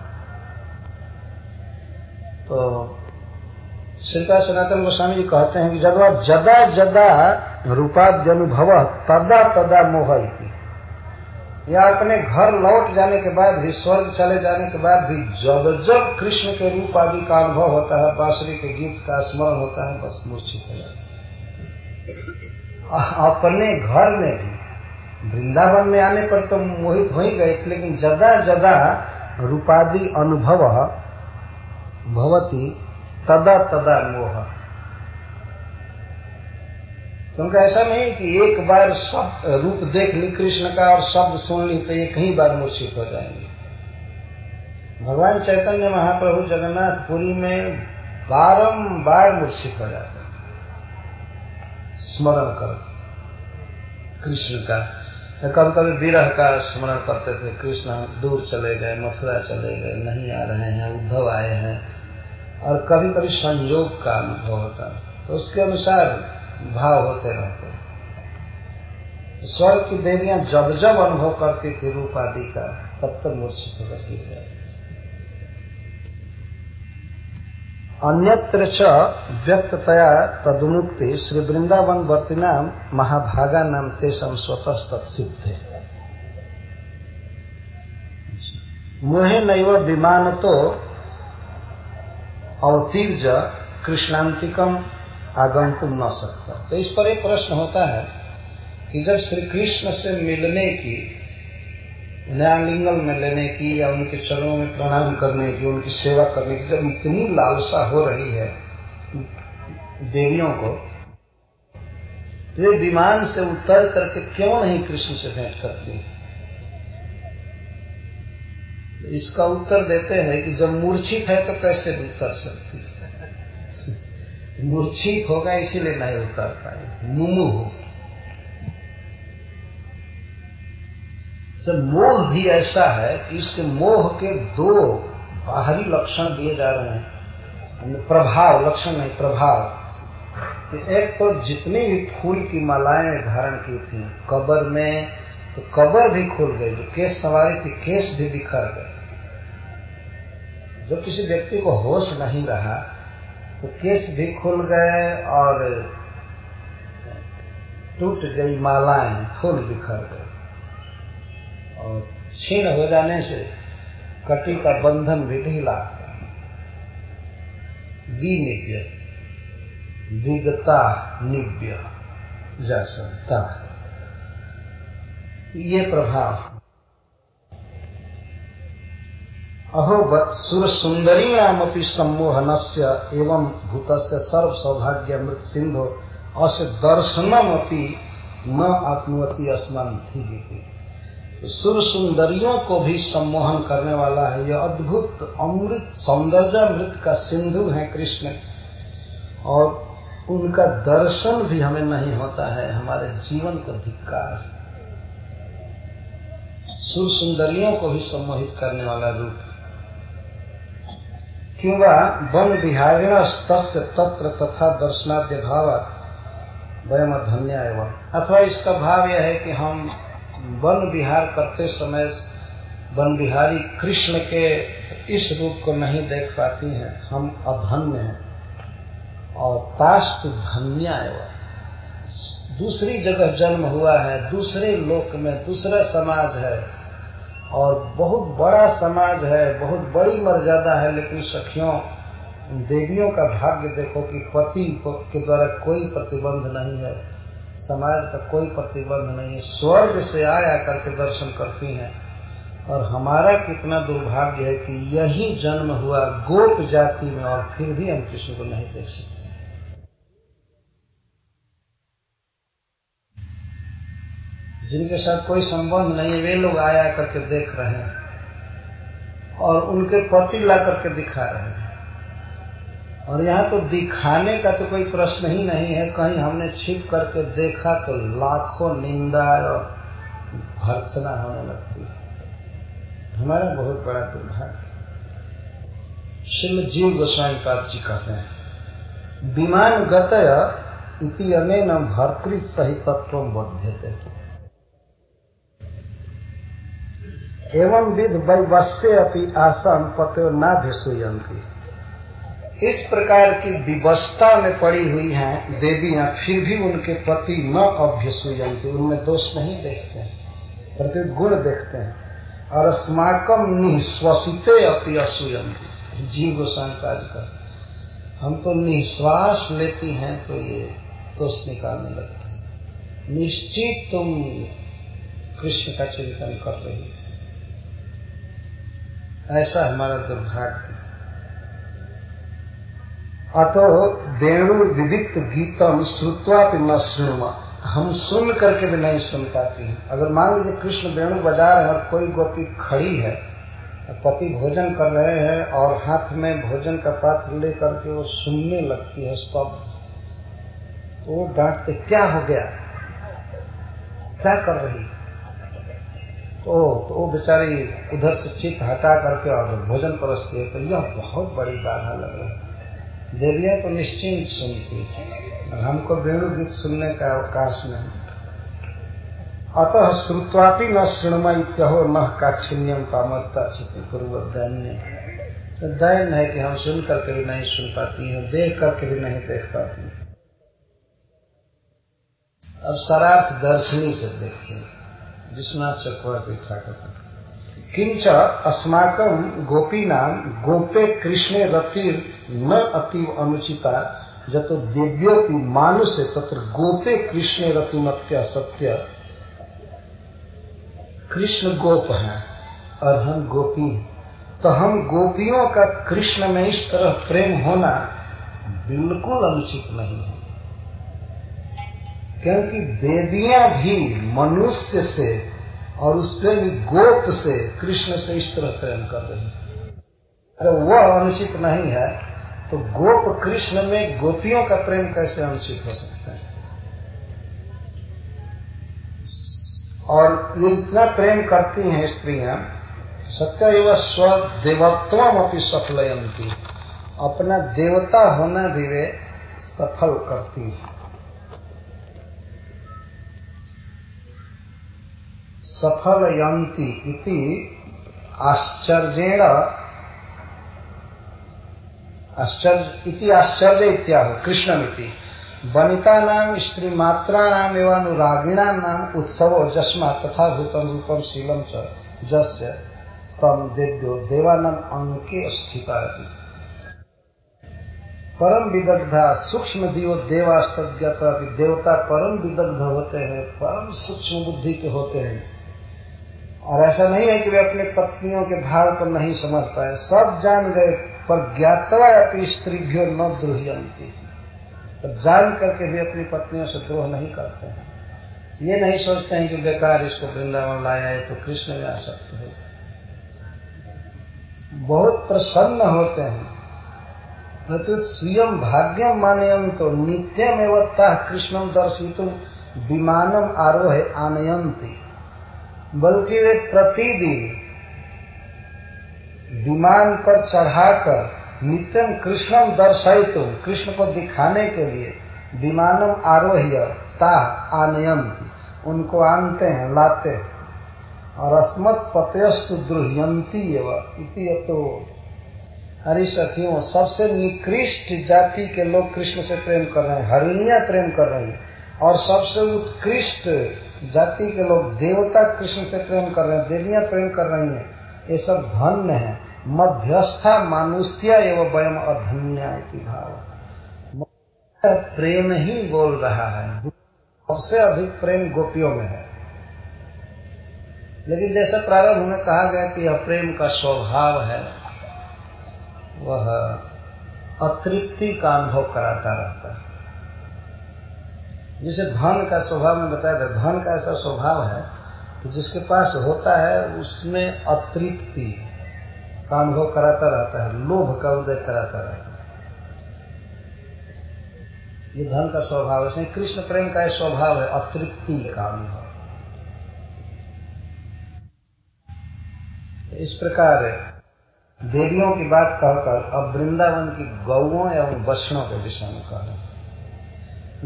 तो श्रीका सनातन गोस्वामी जी कहते हैं कि जदवा जदा जदा रूपाद्य अनुभव तदा तदा मोह या अपने घर लौट जाने के बाद, भी स्वर्ग चले जाने के बाद भी जब जब कृष्ण के रूप आदि का अनुभव होता है, बांसुरी के गीत का स्मरण होता है, बस मूर्छित हो जाता अपने घर में भी, वृंदावन में आने पर तो मोहित हो ही गए, लेकिन जदा जदा रूपादि अनुभव भवती तदा तदा मोह। क्योंकि ऐसा नहीं कि एक बार सब रूप देख ली कृष्ण का और शब्द सुन ली तो एक ही बार मूर्छित हो जाएँगे। भगवान चैतन्य महाप्रभु जगन्नाथपुरी में बारंबार मूर्छित हो जाते स्मरण कर कृष्ण का। कभी कभी विरह का स्मरण करते थे। कृष्ण दूर चले गए, मथुरा चले गए, नहीं आ रहे हैं, उद्धव आए हैं। और कभी कभी संयोग का अनुभव होता है। तो उसके अनुसार भाव होते रहते हैं। स्वर्ग की देवियाँ जब जब अनुभव करती थी रूप आदि का, तब तक मूर्छित होकर गिर गए अन्यत्र च व्यक्ततया तदुमुक्ति श्री वृंदावन वर्तिना महाभागा नाम तेषम स्वतः तत्सिद्धे मोहे नैव विमान तो अवतीर्ज कृष्णांतिकम आगंतुम न सकता। तो इस पर एक प्रश्न होता है कि जब श्री कृष्ण से मिलने की न्यायालिंगल में लेने की या उनके चरणों में प्रणाम करने की, उनकी सेवा करने की, जब इतनी लालसा हो रही है देवियों को तो वे विमान से उतर करके क्यों नहीं कृष्ण से भेंट करती? तो इसका उत्तर देते हैं कि जब मूर्छित है तो कैसे उतर सकती है? मूर्छित होगा इसीलिए नहीं उतर पाए मुमु हो जब मोह भी ऐसा है कि इसके मोह के दो बाहरी लक्षण दिए जा रहे हैं प्रभाव, लक्षण नहीं, प्रभाव। कि एक तो जितनी भी फूल की मालाएँ धारण की थी, कबर में तो कबर भी खुल गई, जो केस सवारी थी, केस भी बिखर गए। जो किसी व्यक्ति को होश नहीं रहा तो केस भी खुल गए और टूट गई मालाएँ फूल बिखर गए और क्षीण हो जाने से कटी का बंधन भी ढीला विनिव्य, विगता निव्य जा सकता ये प्रभाव अहो सुर अपनी सम्मोहन से एवं भूत से सर्व सौभाग्य मृत सिंधु अस दर्शनम अपनी न आत्मवती अस्मान थी तो सुर सुंदरियों को भी सम्मोहन करने वाला है। यह अद्भुत अमृत सौंदर्य मृत का सिंधु है कृष्ण। और उनका दर्शन भी हमें नहीं होता है, हमारे जीवन को धिक्कार। सुर सुंदरियों को भी सम्मोहित करने वाला रूप क्यों वन विहारिण तत्र तथा दर्शनाद्य भाव वयम धन्य एवं अथवा इसका भाव यह है कि हम वन विहार करते समय वन विहारी कृष्ण के इस रूप को नहीं देख पाती हैं। हम अधन्य हैं। और तास्तु धन्य एवं दूसरी जगह जन्म हुआ है, दूसरे लोक में, दूसरा समाज है। और बहुत बड़ा समाज है, बहुत बड़ी मर्यादा है, लेकिन सखियों, देवियों का भाग्य देखो कि पति के द्वारा कोई प्रतिबंध नहीं है। समाज का कोई प्रतिबंध नहीं है। स्वर्ग से आया करके दर्शन करती हैं। और हमारा कितना दुर्भाग्य है कि यही जन्म हुआ गोप जाति में और फिर भी हम किसी को नहीं देख सकते। जिनके साथ कोई संबंध नहीं वे लोग आया करके देख रहे हैं और उनके पति ला करके दिखा रहे हैं। और यहाँ तो दिखाने का तो कोई प्रश्न ही नहीं है। कहीं हमने छिप करके देखा तो लाखों निंदा और भर्सना होने लगती है। हमारा बहुत बड़ा दुर्भाग्य शिल जीव गोस्वामी पाद जी कहते हैं विमान गतय इति अनेन भर्तृ सहितत्व बोध्यते। एवं विध वैवश्य अपनी आसन पतो न भेसुयंती। इस प्रकार की विवस्था में पड़ी हुई हैं देवियाँ, फिर भी उनके पति न अभ्यसुयंती उनमें दोष नहीं देखते हैं प्रति गुण देखते हैं। और अस्माकम निश्वसित अपनी असूयंती। जीव गोस्वामी का कर हम तो निश्वास लेती हैं तो ये दोष निकालने लगते निश्चित तुम कृष्ण का चिंतन कर रही ऐसा हमारा दुर्भाग्य अतो वेणु विविक्त गीतम श्रुत्वा न श्रृणवा हम सुन करके भी नहीं सुन पाती हैं। अगर मान लीजिए कृष्ण वेणु बजा रहे हैं और कोई गोपी खड़ी है, पति भोजन कर रहे हैं और हाथ में भोजन का पात्र लेकर के वो सुनने लगती है स्तब्ध। तो वो डांटते, क्या हो गया? क्या कर रही? तो तो वो बेचारी उधर से चित हटा करके और भोजन परसती है तो यह बहुत बड़ी बाधा लग रही है। देवियाँ तो निश्चिंत सुनती और हमको वेणु गीत सुनने का अवकाश नहीं। अतः श्रुत्वापी न श्रृणमय हो न काठिन्यम पामरता छिपी पूर्व दैन्य। तो दैन है कि हम सुन करके भी नहीं सुन पाती हैं देख करके भी नहीं देख पाती अब शरार्थ दर्शनी से देखते विश्वनाथ चक्रवर्ती ठाकुर। किंच अस्माकम गोपी नाम गोपे कृष्ण रतिर न अतीव अनुचिता, जतो देव्योपि मानुष तत्र गोपे कृष्ण रतिमत्या सत्य। कृष्ण गोप है, और हम गोपी तो हम गोपियों का कृष्ण में इस तरह प्रेम होना बिल्कुल अनुचित नहीं है। क्योंकि देवियाँ भी मनुष्य से और उसमें भी गोप से कृष्ण से इस तरह प्रेम कर रही अगर वह अनुचित नहीं है तो गोप कृष्ण में गोपियों का प्रेम कैसे अनुचित हो सकता है? और ये इतना प्रेम करती हैं स्त्रियाँ, सत्य एवं स्व देवत्व अपनी सफलयंती अपना देवता होना भी वे सफल करती है। सफल यंती इति आश्चर्येण आश्चर्य इति आश्चर्य इत्याह, कृष्णमिति। वनिता नाम स्त्री मात्रा नाम एवं अनुरागिणा नाम उत्सव जस्मा तथा भूतम रूपम शीलम च जस्य तम देव्यो देवानम अंके स्थिता परम विदग्धा सूक्ष्म दियो देवास्तज्ञता देवता परम विदग्ध होते हैं परम सूक्ष्म बुद्धि के होते हैं। और ऐसा नहीं है कि वे अपने पत्नियों के भाव को नहीं समझ पाए सब जान गए, पर ज्ञातवा अपनी स्त्री स्त्रीभ्यो न द्रोहियंती तो जान करके भी अपनी पत्नियों से द्रोह नहीं करते हैं। ये नहीं सोचते हैं कि बेकार इसको वृंदावन लाया है तो कृष्ण में आसक्त हो। बहुत प्रसन्न होते हैं। प्रत्युत स्वयं भाग्यम मानयम तो नित्यम एवं कृष्णम दर्शित विमानम आरोह आनयंती बल्कि वे प्रतिदिन विमान पर चढ़ाकर नित्यम कृष्णम दर्शित कृष्ण को दिखाने के लिए विमानम आरोह्य ता आनयन उनको आनते हैं, लाते हैं। और अस्मत् पतयस्तु द्रुहयंती इति तो हरी सखियों सबसे निकृष्ट जाति के लोग कृष्ण से प्रेम कर रहे हैं, हरिणिया प्रेम कर रही हैं। और सबसे उत्कृष्ट जाति के लोग देवता कृष्ण से प्रेम कर रहे हैं, देवियाँ प्रेम कर रही हैं, ये सब धन्य है। मध्यस्था मानुष्य एवं वयम अधन्य भाव। प्रेम ही बोल रहा है। सबसे अधिक प्रेम गोपियों में है। लेकिन जैसे प्रारंभ में कहा गया कि यह प्रेम का स्वभाव है, वह अतृप्ति का अनुभव कराता रहता है। जैसे धन का स्वभाव में बताया था, धन का ऐसा स्वभाव है कि जिसके पास होता है, उसमें अतृप्ति का अनुभव कराता रहता है, लोभ का उदय कराता रहता है। ये धन का स्वभाव है। कृष्ण प्रेम का यह स्वभाव है, अतृप्ति का अनुभव इस प्रकार देवियों की बात कहकर अब वृंदावन की गौओं एवं वैष्णव के विषय में कह रहे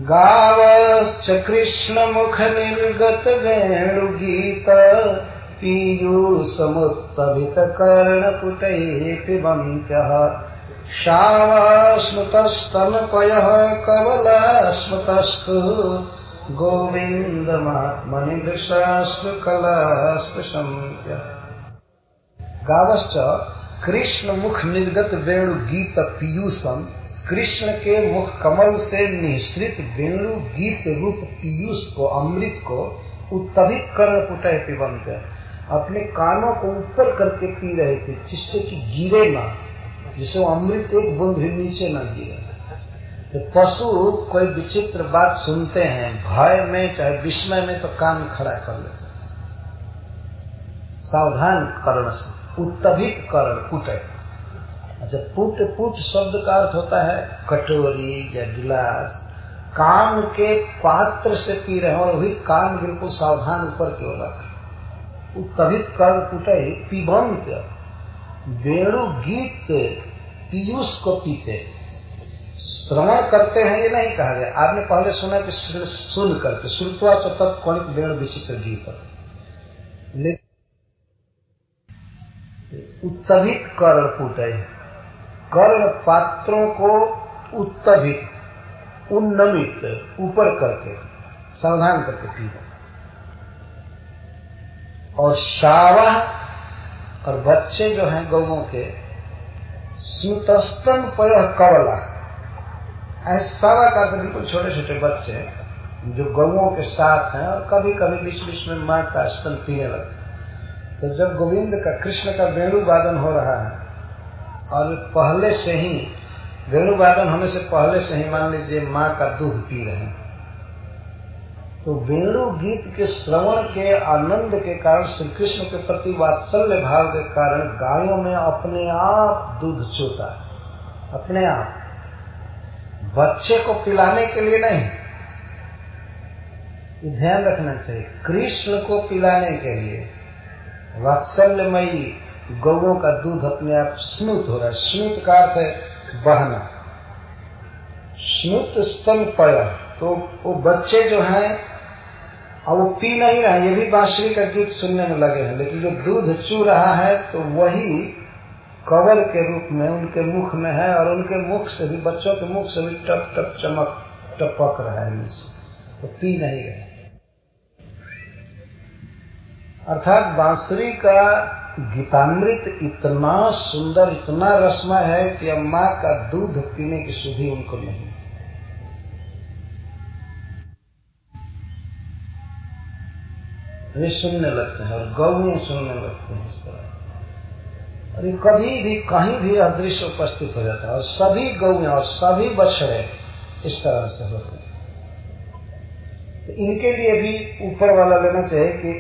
गावश्च कृष्ण मुख निर्गत वेणुगीत पीयूषमुत्तभित कर्णपुटैः पिबन्त्यः। शावस्मृतस्तनपयः कमलास्मृतस्थु गोविन्दमात्मनि दृशाश्रुकलास्पृशन्त्यः गावश्च कृष्ण निर्गत वेणु गीत कृष्ण के मुख कमल से निश्रित वेणु गीत रूप पीयूष को, अमृत को उत्तभित कर्ण पुटय पिबंत अपने कानों को ऊपर करके पी रहे थे, जिससे कि गिरे ना, जिससे अमृत एक बूंद भी नीचे ना गिरे। तो पशु कोई विचित्र बात सुनते हैं, भय में चाहे विस्मय में तो कान खड़ा कर लेते सावधान कर्ण से, उत्तभित करण पुट। अच्छा पुट पुट शब्द का अर्थ होता है, कटोरी, या गिलास काम के पात्र से पी रहे और वही कान बिल्कुल सावधान ऊपर की ओर रखे। उत्तभित कर्ण पुट पिबंत वेणु गीत पीयूष को पीते। श्रवण करते हैं, ये नहीं कहा गया। आपने पहले सुना कि सुन करके, श्रुतवा तब कणिक वेणु विचित्र गीत लेकिन उत्तभित कर्ण पुटे कर्ण पात्रों को उत्तभित उन्नमित, ऊपर करके, सावधान करके पीना और शावा और बच्चे जो हैं गौों के स्मृतस्तन पय कवला, ऐसा का तो बिल्कुल छोटे छोटे बच्चे जो गौों के साथ हैं और कभी कभी बीच बीच में माँ का स्तन पीने लगते तो जब गोविंद का, कृष्ण का वेणु वादन हो रहा है और पहले से ही वेणु वादन होने से पहले से ही मान लीजिए माँ का दूध पी रहे हैं। तो वेणु गीत के श्रवण के आनंद के कारण श्री कृष्ण के प्रति वात्सल्य भाव के कारण गायों में अपने आप दूध चोता है। अपने आप। बच्चे को पिलाने के लिए नहीं। ध्यान रखना चाहिए। कृष्ण को पिलाने के लिए। वात्सल्यमयी गौों का दूध अपने आप स्मृत हो रहा है। स्मृत का अर्थ है बहना। स्मृत स्तन पया तो वो बच्चे जो हैं, अब वो पी नहीं रहे, ये भी बांसुरी का गीत सुनने में लगे हैं। लेकिन जो दूध चू रहा है तो वही कवर के रूप में उनके मुख में है और उनके मुख से भी, बच्चों के मुख से भी टप टप, चमक, टपक रहा है नीचे। तो पी नहीं रहे। अर्थात बांसुरी का गीतामृत इतना सुंदर, इतना रसमय है कि अब माँ का दूध पीने की सुधि उनको नहीं। वे सुनने लगते हैं और गौएँ सुनने लगते हैं इस तरह और ये कभी भी, कहीं भी अदृश्य उपस्थित हो जाता है और सभी गौएँ और सभी बछड़े इस तरह से होते हैं। तो इनके लिए भी ऊपर वाला लेना चाहिए कि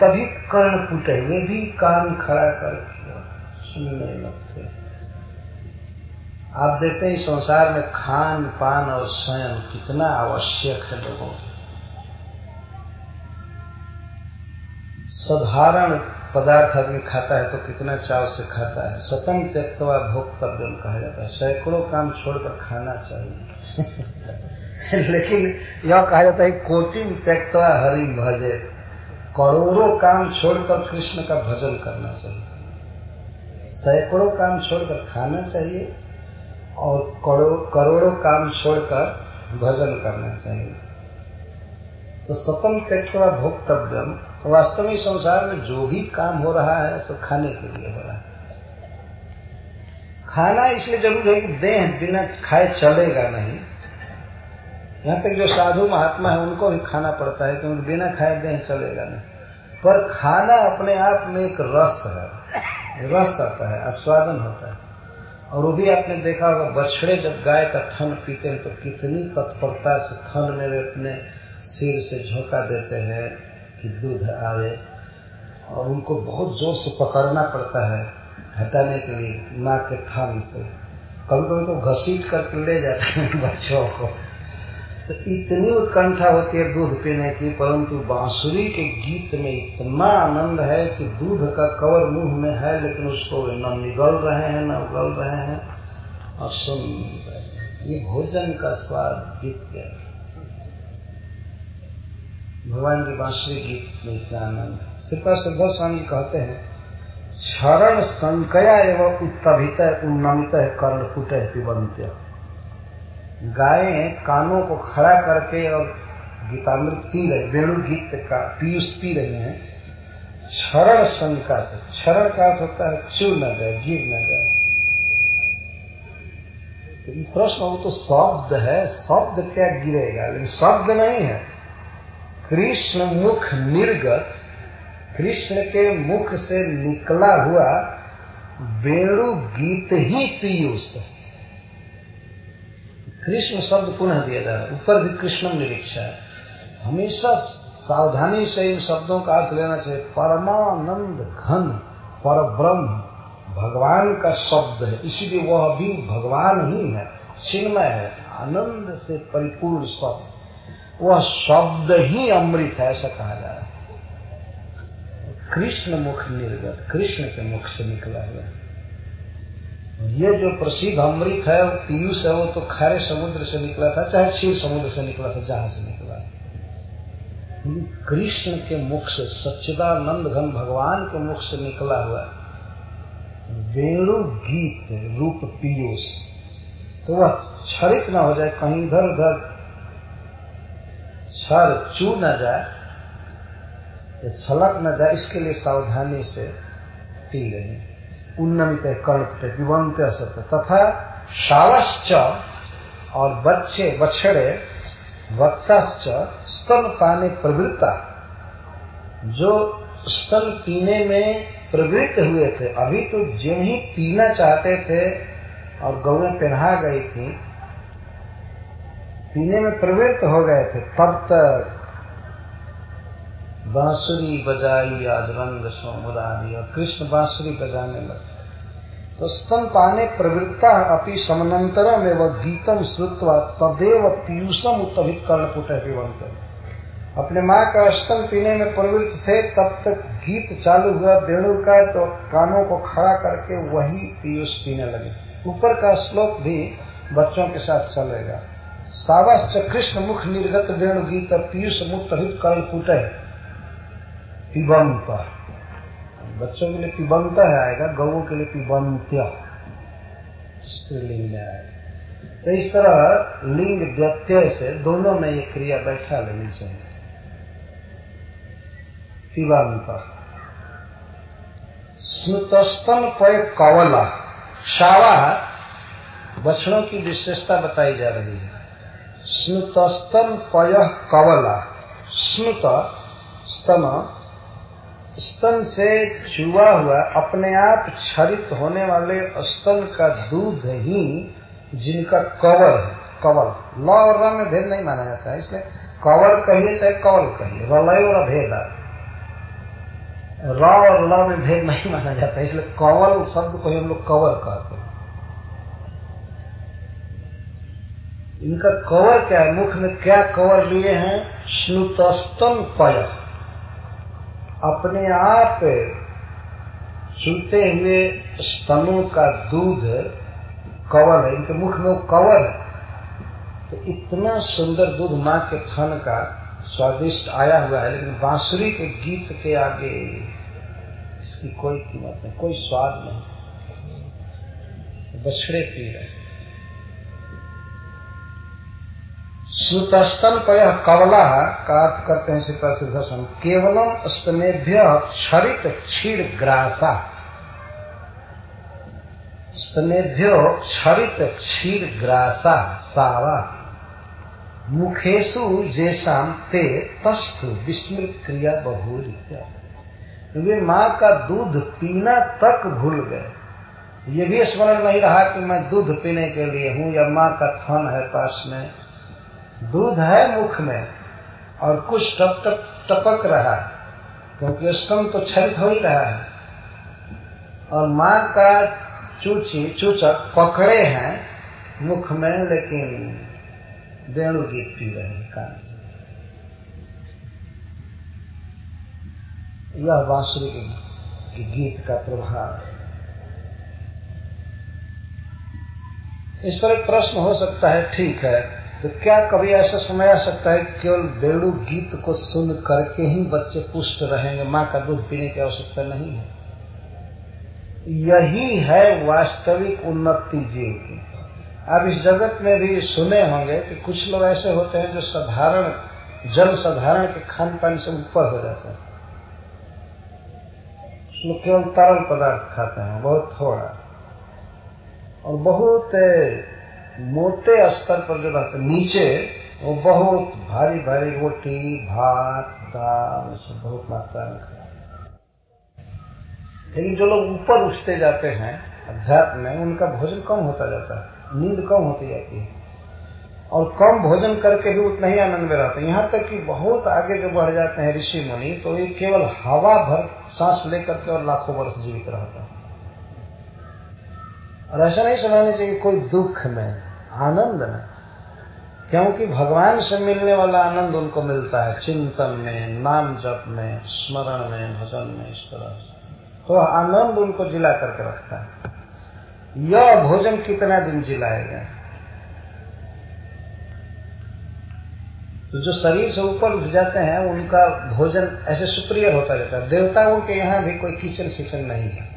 तभी कर्ण पुटे वे भी कान खड़ा कर सुनने लगते आप देखते हैं संसार में खान, पान और शयन कितना आवश्यक है लोगों के साधारण पदार्थ आदमी खाता है तो कितना चाव से खाता है? स्वतंत्र त्यक्तवा भोक्तव्य कहा जाता है। सैकड़ों काम छोड़कर खाना चाहिए। लेकिन यह कहा जाता है, कोटि त्यक्ता हरि भजे। करोड़ों काम छोड़कर कृष्ण का भजन करना चाहिए। सैकड़ों काम छोड़कर खाना चाहिए और करोड़ों काम छोड़कर भजन करना चाहिए। तो सतम त्यक्वा भोक्तव्यम। तो वास्तव में संसार में जो भी काम हो रहा है, सब खाने के लिए हो रहा है। खाना इसलिए ज़रूर है कि देह बिना खाए चलेगा नहीं। यहाँ तक जो साधु महात्मा है, उनको भी खाना पड़ता है, क्योंकि बिना खाए देह चलेगा नहीं। पर खाना अपने आप में एक रस है। रस आता है, आस्वादन होता है। और वो भी आपने देखा होगा, बछड़े जब गाय का थन पीते हैं तो कितनी तत्परता से थन में वे अपने सिर से झोंका देते हैं कि दूध आवे और उनको बहुत ज़ोर से पकड़ना पड़ता है, हटाने के लिए माँ के थान से। कभी कभी तो घसीट करके ले जाते हैं बच्चों को। तो इतनी उत्कंठा होती है दूध पीने की, परंतु बांसुरी के गीत में इतना आनंद है कि दूध का कवर मुँह में है, लेकिन उसको न निगल रहे हैं, न उगल रहे हैं और सुन रहे ये भोजन का स्वाद गीत गया भगवान के बांसुरी गीत में इतना आनंद है। श्रीपा सुधर स्वामी कहते हैं क्षरण संकया एवं उत्तभित उन्नमित कर्ण पुट पिबंत्य गायें कानों को खड़ा करके और गीतामृत पी रहे, वेणु गीत का पीयूष पी रहे हैं। क्षरण शंका से क्षरण का अर्थ होता है चुर न जाए, गिर न जाए। तो प्रश्न वो तो शब्द है, शब्द क्या गिरेगा? लेकिन शब्द नहीं है। कृष्ण मुख निर्गत, कृष्ण के मुख से निकला हुआ वेणु गीत ही पीयूष है। कृष्ण शब्द पुनः दिया जा रहा है। ऊपर भी कृष्णम निरीक्षा है। हमेशा सावधानी से इन शब्दों का अर्थ लेना चाहिए। परमानंद घन पर ब्रह्म भगवान का शब्द है। इसीलिए वह भी भगवान ही है, चिन्मय है, आनंद से परिपूर्ण शब्द। वह शब्द ही अमृत है, ऐसा कहा जा रहा है। कृष्ण मुख निर्गत, कृष्ण के मुख से निकला हुआ है। ये जो प्रसिद्ध अमृत है, पीयूष है, वो तो खारे समुद्र से निकला था, चाहे क्षीर समुद्र से निकला था जहाँ से निकला कृष्ण के मुख से, सच्चिदानंद घन भगवान के मुख से निकला हुआ वेणु गीत रूप पीयूष। तो वह क्षरित ना हो जाए, कहीं इधर उधर क्षर चू न जाए छलक न जाए, इसके लिए सावधानी से पी रहे उन्नमित कर्णपटे विवंत सत्य तथा शावश्च और बच्चे बछड़े वत्सश्च स्तन पाने प्रवृत्ता। जो स्तन पीने में प्रवृत्त हुए थे, अभी तो जिन ही पीना चाहते थे और गौएँ पहना गई थी, पीने में प्रवृत्त हो गए थे। तब तक बांसुरी बजाई आज रंग समुदारी और कृष्ण बांसुरी बजाने लगे। तो स्तन पाने प्रवृत्ता अपनी समनंतर में वह गीतम श्रुत्वा तदेव पीयूषम उत्तभित कर्ण पुट पिबंत अपने माँ का स्तन पीने में प्रवृत्त थे, तब तक गीत चालू हुआ वेणु का तो कानों को खड़ा करके वही पीयूष पीने लगे। ऊपर का श्लोक भी बच्चों के साथ चलेगा। सावश्च कृष्ण मुख निर्गत वेणु गीत पीयूष मुक्त कर्ण पुट पिबंत बच्चों के लिए पिबंत है आएगा गौों के लिए पिबंत्य। स्त्रीलिंग में आएगा तो इस तरह लिंग व्यत्यय से दोनों में ये क्रिया बैठा लेनी चाहिए। पिबंत। स्नुतस्तन पय कवला। शावा बछड़ों की विशेषता बताई जा रही है। स्नुतस्तन पय कवला। स्नुत स्तन स्तन से चुआ हुआ, अपने आप क्षरित होने वाले स्तन का दूध ही जिनका कवर है, कवल। ल और र में भेद नहीं माना जाता है, इसलिए कवल कहिए चाहे कवल कहिए, रलय और भेद र और ल में भेद नहीं माना जाता इसलिए कवल शब्द को हम लोग कवर कहते हैं। इनका कवर क्या है? मुख में क्या कवर लिए हैं? स्नुतस्तन पय। अपने आप चूते हुए स्तनों का दूध कवर है, इनके मुख में वो कवर है। तो इतना सुंदर दूध माँ के थन का स्वादिष्ट आया हुआ है, लेकिन बांसुरी के गीत के आगे इसकी कोई कीमत नहीं, कोई स्वाद नहीं। बछड़े पी रहे सुतस्तन पय कवला का अर्थ करते हैं सीता सिद्धर्शन केवलम स्तनेभ्य क्षरित क्षीर ग्रासा। स्तनेभ्यो क्षरित क्षीर ग्रासा, सावा। मुखेशु जैसाम ते तस्थ विस्मृत क्रिया बहुल वे माँ का दूध पीना तक भूल गए। ये भी स्मरण नहीं रहा कि मैं दूध पीने के लिए हूँ या माँ का थन है पास में। दूध है मुख में, और कुछ टप टप टपक रहा है, क्योंकि स्तम तो छरित हो ही रहा है। और माँ का चूची चूचक पकड़े हैं मुख में, लेकिन वेणु गीत पी रहे कान से। यह बांसुरी के गीत का प्रभाव इस पर एक प्रश्न हो सकता है, ठीक है। तो क्या कभी ऐसा समय आ सकता है केवल वेणु गीत को सुन करके ही बच्चे पुष्ट रहेंगे? माँ का दूध पीने की आवश्यकता नहीं है। यही है वास्तविक उन्नति जीव की आप इस जगत में भी सुने होंगे कि कुछ लोग ऐसे होते हैं जो साधारण जल साधारण के खान पान से ऊपर हो जाते हैं। लोग केवल तरल पदार्थ खाते हैं, बहुत थोड़ा। और बहुत मोटे स्तर पर जो रहते नीचे, वो बहुत भारी भारी रोटी, भात, दाल सब बहुत मात्रा में खाते लेकिन जो लोग ऊपर उठते जाते हैं, अध्यात्म में, उनका भोजन कम होता जाता है, नींद कम होती जाती है। और कम भोजन करके भी उतना ही आनंद में रहते हैं। यहाँ तक कि बहुत आगे जो बढ़ जाते हैं ऋषि मुनि तो ये केवल हवा भर सांस लेकर के और लाखों वर्ष जीवित रहता है। और ऐसा नहीं सुनाने चाहिए कोई दुख में। आनंद में क्योंकि भगवान से मिलने वाला आनंद उनको मिलता है। चिंतन में, नाम जप में, स्मरण में, भजन में, इस तरह से। तो आनंद उनको जिला करके रखता है। यह भोजन कितना दिन जिलाएगा तो जो शरीर से ऊपर उठ जाते हैं, उनका भोजन ऐसे सुप्रियर होता जाता है। देवताओं के यहाँ भी कोई किचन सिचन नहीं है।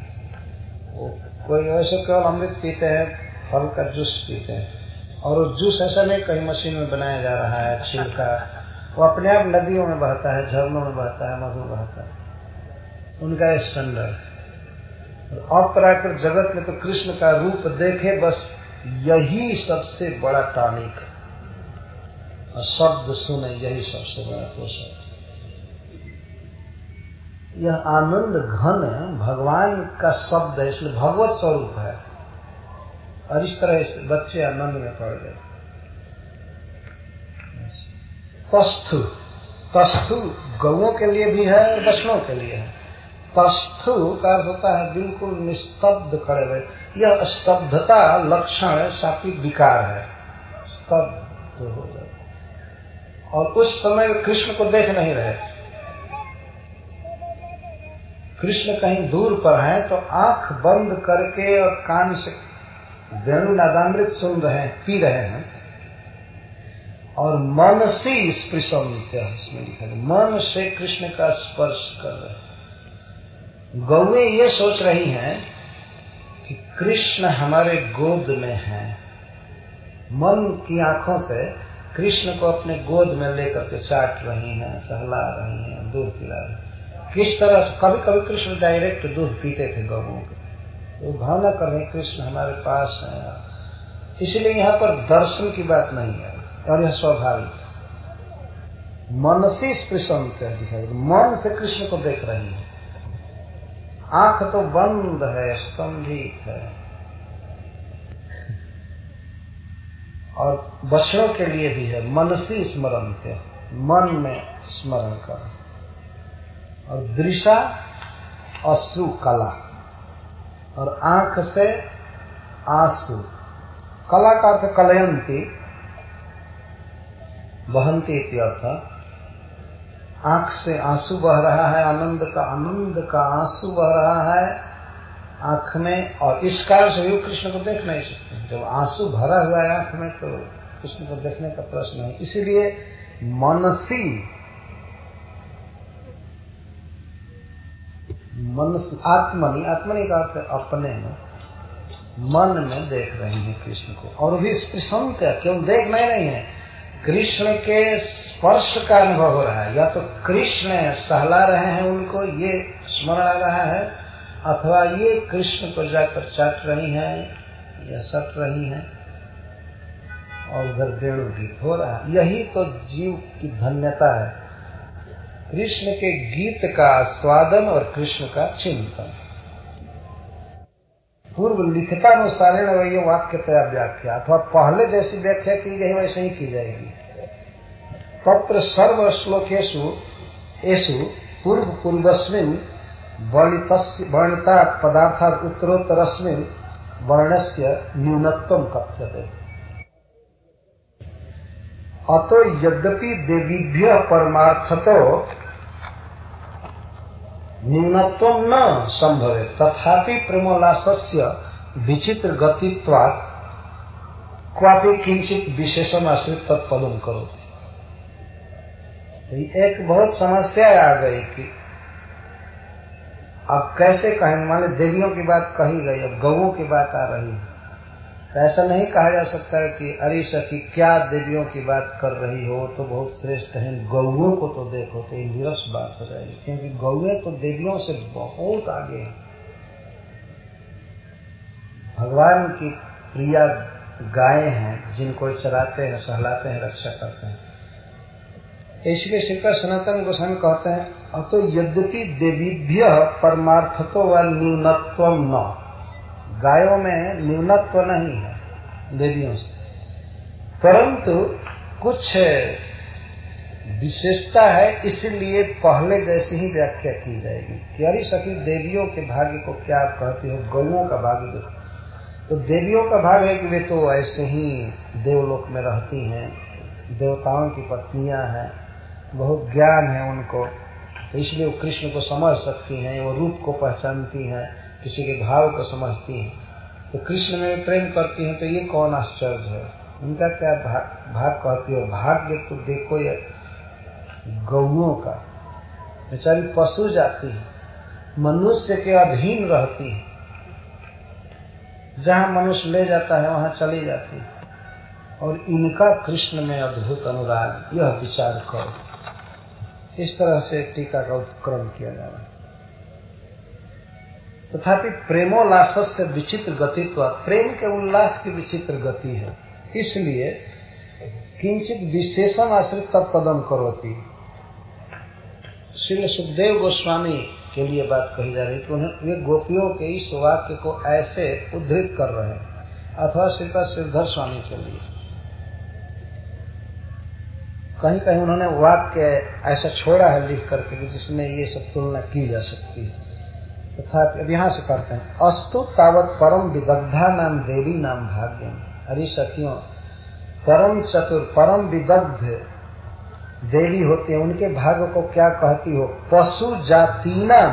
वो कोई ऐसे केवल अमृत पीते हैं, फल का जूस पीते हैं। और जूस ऐसा नहीं कहीं मशीन में बनाया जा रहा है, छिलका। वो अपने आप नदियों में बहता है, झरनों में बहता है मधु बहता है। उनका स्टैंडर्ड अपराकृत जगत में तो कृष्ण का रूप देखे, बस यही सबसे बड़ा टानिक और शब्द सुने, यही सबसे बड़ा पोषक यह आनंद घन भगवान का शब्द है, इसलिए भगवत स्वरूप है। और इस तरह इस बच्चे आनंद में पड़ गए। तस्थु तस्थु गौों के लिए भी है और बछड़ों के लिए है। तस्थु का अर्थ होता है बिल्कुल निस्तब्ध खड़े हुए। यह स्तब्धता लक्षण सात्विक विकार है। स्तब्ध हो जाए और उस समय कृष्ण को देख नहीं रहे। थे कृष्ण कहीं दूर पर हैं तो आँख बंद करके और कान से वेणु नादामृत सुन रहे हैं, पी रहे हैं। और मन से स्पृशम इसमें लिखा है। मन से कृष्ण का स्पर्श कर रहे गौए ये सोच रही हैं कि कृष्ण हमारे गोद में हैं। मन की आँखों से कृष्ण को अपने गोद में लेकर के चाट रही हैं, सहला रही हैं, दूध पिला रही किस तरह कभी कभी कृष्ण डायरेक्ट दूध पीते थे गौों के तो भावना कर रहे कृष्ण हमारे पास है। इसलिए यहाँ पर दर्शन की बात नहीं है, और यह स्वाभाविक मन से स्पृशन दिखाई मन से कृष्ण को देख रहे हैं। आँख तो बंद है, स्तंभित है। और बछड़ों के लिए भी है, मनसी स्मरण के मन में स्मरण कर। और दृशा अश्रु कला। और आँख से आँसू। कला का अर्थ कलयंती, बहंती अर्थ। आँख से आँसू बह रहा है, आनंद का आनंद का आँसू बह रहा है। आँख में और इस कारण से भी कृष्ण को देख नहीं सकते। जब आँसू भरा हुआ है आँख में तो कृष्ण को देखने का प्रश्न है। इसीलिए मनसी मनसी, आत्मनि आत्मनि का अर्थ अपने में, मन में देख रहे हैं कृष्ण को। और भी स्पृशंत केवल देख नहीं रही है? कृष्ण के स्पर्श का अनुभव हो रहा है। या तो कृष्ण सहला रहे हैं उनको, ये स्मरण आ रहा है, अथवा ये कृष्ण को जाकर चाट रही है, या सट रही है, और उधर वेणु गीत हो रहा है। यही तो जीव की धन्यता है। कृष्ण के गीत का स्वादन और कृष्ण का चिंतन। पूर्व लिखितानुसारेण वही वाक्य तया व्याख्या, अथवा पहले जैसी व्याख्या की गई वैसे ही की जाएगी। तत्र सर्व श्लोकेशु एसु पूर्व पूर्वस्मिन वर्णिता पदार्थात उत्तरोत्तरस्मिन वर्णस्य न्यूनत्व कथ्यते। अतो यद्यपि देवीभ्य परमार्थतो न्यूनत्व न संभव तथापि प्रेमोल्लास्य विचित्र गतित्वा क्वापि किंचित विशेषण आश्रित तत्पदम करो एक बहुत समस्या आ गई कि अब कैसे कहें? माने देवियों की बात कही गई, अब गऊ की बात आ रही है। तो ऐसा नहीं कहा जा सकता है कि अरे सखी, क्या देवियों की बात कर रही हो? तो बहुत श्रेष्ठ है। गौओं को तो देखो तो निरस बात हो जाएगी, क्योंकि गौए तो देवियों से बहुत आगे हैं। भगवान की प्रिया गायें हैं, जिनको चराते हैं, सहलाते हैं, रक्षा करते हैं। इसलिए श्रीकर सनातन गोस्वामी कहते हैं, अतो यद्यपि देवीभ्य परमार्थतो व न्यूनत्व न। गायों में न्यूनत्व नहीं है, देवियों से। परंतु कुछ विशेषता है, इसलिए पहले जैसी ही व्याख्या की जाएगी कि अरे सखी, देवियों के भाग्य को क्या आप कहते हो? गौओं का भाग्य देखो। तो देवियों का भाग है कि वे तो ऐसे ही देवलोक में रहती हैं, देवताओं की पत्नियाँ हैं, बहुत ज्ञान है उनको। तो इसलिए वो कृष्ण को समझ सकती हैं, वो रूप को पहचानती हैं। किसी के भाव को समझती हैं। तो कृष्ण में प्रेम करती हैं तो ये कौन आश्चर्य है? उनका क्या भाग, भाग कहती है? भाग्य तो देखो ये गौओं का। बेचारी पशु जाती है मनुष्य के अधीन रहती है। जहाँ मनुष्य ले जाता है वहाँ चली जाती है। और इनका कृष्ण में अद्भुत अनुराग यह विचार करो। इस तरह से टीका का उपक्रम किया जा रहा है। तथापि प्रेमोल्लास से विचित्र गतित्व प्रेम के उल्लास की विचित्र गति है। इसलिए किंचित विशेषण आश्रित तत्पदम करोती। श्री सुखदेव गोस्वामी के लिए बात कही जा रही कि उन्हें वे गोपियों के इस वाक्य को ऐसे उद्धृत कर रहे हैं, अथवा श्रीपद श्रीधर स्वामी के लिए। कहीं कहीं उन्होंने वाक्य ऐसा छोड़ा है लिख करके जिसमें ये सब तुलना की जा सकती है। तथा अब यहाँ से करते हैं। अस्तु तावत परम विदग्धा नाम देवी नाम भाग्य हरी सखियों परम चतुर परम विदग्ध देवी होती है। उनके भाग्य को क्या कहती हो? पशु जाति नाम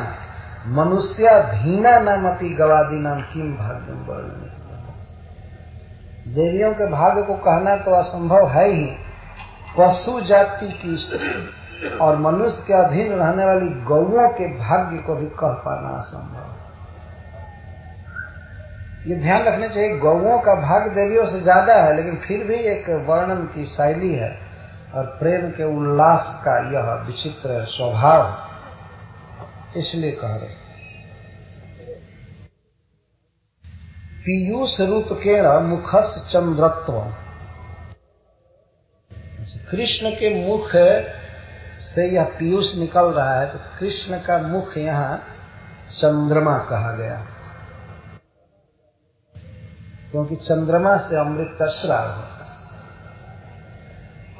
मनुष्याधीना नाम अपनी गवादी नाम किम भाग्य वर्ण? देवियों के भाग्य को कहना तो असंभव है ही। पशु जाति की और मनुष्य के अधीन रहने वाली गौओं के भाग्य को भी कह पाना असंभव ये ध्यान रखना चाहिए, गौओं का भाग्य देवियों से ज़्यादा है, लेकिन फिर भी एक वर्णन की शैली है और प्रेम के उल्लास का यह विचित्र स्वभाव इसलिए कह रहे पीयूष रूप के मुखस चंद्रत्व कृष्ण के मुख से यह पीयूष निकल रहा है तो कृष्ण का मुख यहाँ चंद्रमा कहा गया। क्योंकि चंद्रमा से अमृत का श्राव होता है।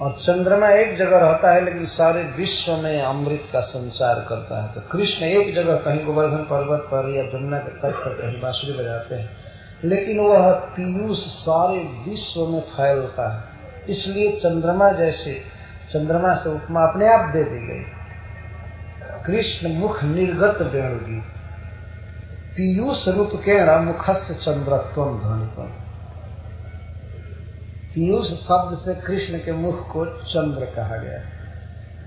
और चंद्रमा एक जगह रहता है, लेकिन सारे विश्व में अमृत का संचार करता है। तो कृष्ण एक जगह कहीं गोवर्धन पर्वत पर या जमुना के तट पर कहीं बांसुरी बजाते हैं। लेकिन वह पीयूष सारे विश्व में फैलता है। इसलिए चंद्रमा जैसे चंद्रमा से उपमा अपने आप दे दी गई। कृष्ण मुख निर्गत वेणुगी पीयूष रूप के मुखस्य चंद्रत्व ध्वनित्व पीयूष शब्द से कृष्ण के मुख को चंद्र कहा गया।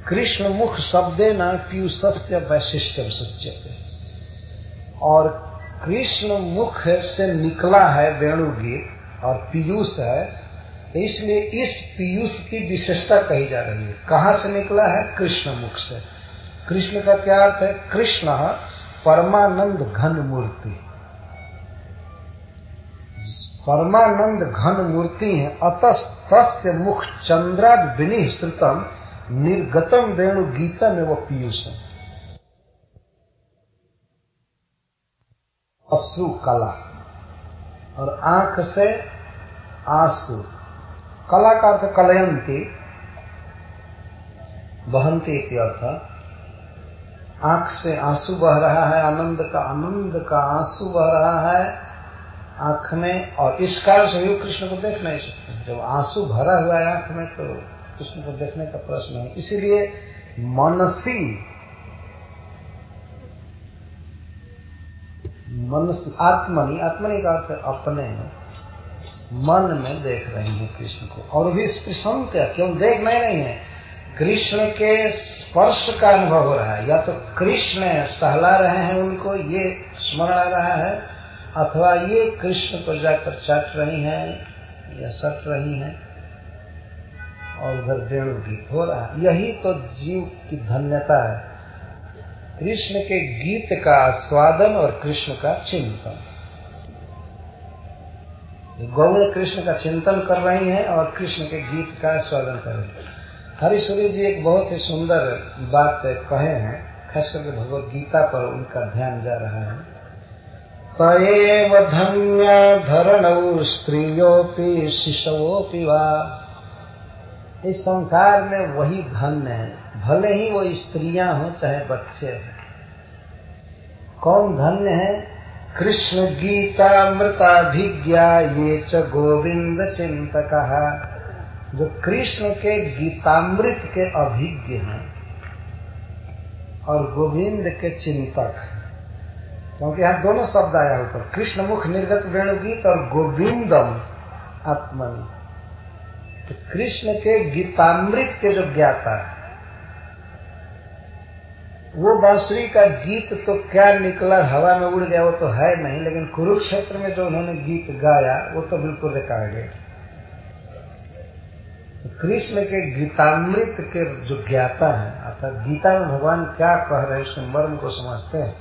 कृष्ण मुख शब्दे न पीयूषस्य वैशिष्ट सच्यते और कृष्ण मुख से निकला है वेणुगीत और पीयूष है इसलिए इस पीयूष की विशेषता कही जा रही है। कहाँ से निकला है? कृष्ण मुख से। कृष्ण का क्या अर्थ है? कृष्ण परमानंद घन मूर्ति। परमानंद घन मूर्ति है। तस्य मुख चंद्राद विनि श्रुतम निर्गतम वेणु गीता में वो पीयूष है अश्रु कला। और आँख से आँसू। कला का अर्थ कलयंती बहंती अर्थ। आँख से आँसू बह रहा है, आनंद का आनंद का आँसू बह रहा है आँख में और इस कारण से भी कृष्ण को देख नहीं सकते जब आँसू भरा हुआ है आँख में तो कृष्ण को देखने का प्रश्न है। इसीलिए मनसी मनसी, आत्मनि आत्मनि का अर्थ अपने। मन में देख रही है कृष्ण को। और भी स्पृशंत क्यों? देख नहीं रही है। कृष्ण के स्पर्श का अनुभव हो रहा है। या तो कृष्ण सहला रहे हैं उनको, ये स्मरण आ रहा है, अथवा ये कृष्ण को जाकर चट रही हैं या सट रही हैं और उधर वेणु गीत हो रहा है। यही तो जीव की धन्यता है। कृष्ण के गीत का स्वादन और कृष्ण का चिंतन। गौ कृष्ण का चिंतन कर रही हैं और कृष्ण के गीत का स्वागत कर रही हैं। हरिश्वरी जी एक बहुत ही सुंदर बात कहे हैं। खास करके भगवत गीता पर उनका ध्यान जा रहा है। तएव धन्य धरणौ स्त्रियोपि शिशवोपि वा। इस संसार में वही धन्य है। भले ही वो स्त्रियाँ हो चाहे बच्चे हैं। कौन धन्य है? कृष्ण गीता मृताभिज्ञा ये च गोविंद चिंतक जो कृष्ण के गीतामृत के अभिज्ञ हैं और गोविंद के चिंतक क्योंकि यहाँ दोनों शब्द आया ऊपर। कृष्ण मुख निर्गत वेणुगीत और गोविंदम आत्मनि। तो कृष्ण के गीतामृत के जो ज्ञाता है वो बांसुरी का गीत तो क्या निकला, हवा में उड़ गया, वो तो है नहीं, लेकिन कुरुक्षेत्र में जो उन्होंने गीत गाया, वो तो बिल्कुल रिकॉर्ड है। तो कृष्ण के गीतामृत के जो ज्ञाता है, अर्थात गीता में भगवान क्या कह रहे हैं उसके मर्म को समझते हैं,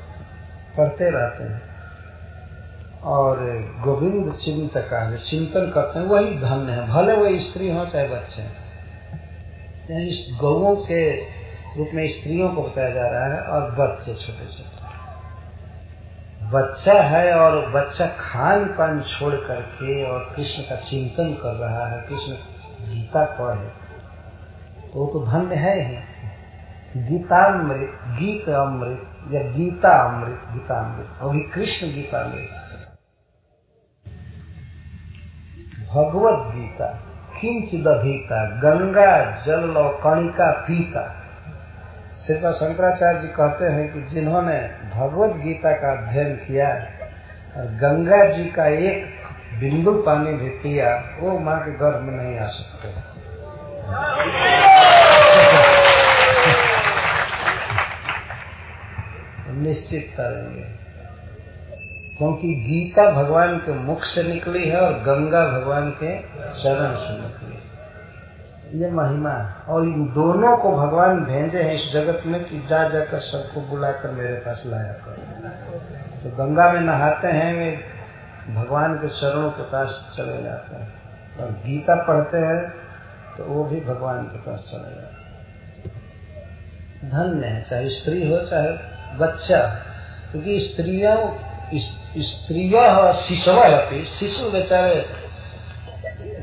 पढ़ते रहते हैं। और गोविंद चिंतक चिंतन करते हैं, वही धन्य है, भले वो स्त्री हो चाहे बच्चे इस गौों के रूप में स्त्रियों को बताया जा रहा है और बच्चे, छोटे छोटे। बच्चा है और बच्चा खान पान छोड़ करके और कृष्ण का चिंतन कर रहा है, कृष्ण गीता पढ़े तो वो तो धन्य है ही। गीतामृत, गीत अमृत या गीता अमृत गीतामृत और कृष्ण गीतामृत भगवत गीता किंचिदधीता गंगा, जल और कणिका पीता। श्रीपा शंकराचार्य जी कहते हैं कि जिन्होंने भगवत गीता का अध्ययन किया, और गंगा जी का एक बिंदु पानी भी पिया, वो माँ के गर्भ में नहीं आ सकते। निश्चित करेंगे, क्योंकि गीता भगवान के मुख से निकली है और गंगा भगवान के चरण से निकली ये महिमा है। और इन दोनों को भगवान भेजे हैं इस जगत में कि जा जाकर सबको बुलाकर मेरे पास लाया कर। तो गंगा में नहाते हैं, वे भगवान के चरणों के पास चले जाते हैं। और गीता पढ़ते हैं तो वो भी भगवान के पास चले जाते हैं। धन्य है, चाहे स्त्री हो, चाहे बच्चा क्योंकि स्त्रियों स्त्रिय शिशु अपनी शिशु बेचारे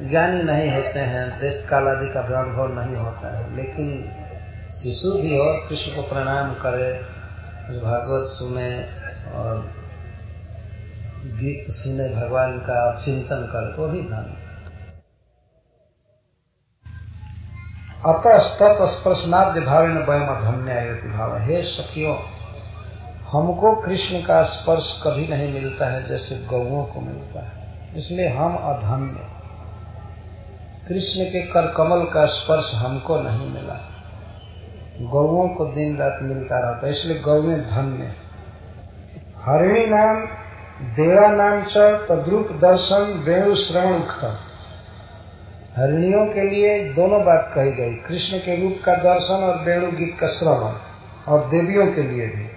ज्ञानी नहीं होते हैं, देश काल आदि का अनुभव नहीं होता है। लेकिन शिशु भी हो, कृष्ण को प्रणाम करे, भागवत सुने और गीत सुने, भगवान का चिंतन करे तो भी धन अतः तत् स्पर्शनाद्य भाव में वयम धन्य भाव। हे सखियों, हमको कृष्ण का स्पर्श कभी नहीं मिलता है जैसे गौओं को मिलता है। इसलिए हम अधन्य। कृष्ण के कर कमल का स्पर्श हमको नहीं मिला। गौओं को दिन रात मिलता रहता है इसलिए गौएँ धन्य हरिणी नाम, देवा नाम च, तद्रुप दर्शन वेणु श्रवण उत्तम हरिणियों के लिए दोनों बात कही गई, कृष्ण के रूप का दर्शन और वेणु गीत का श्रवण, और देवियों के लिए भी।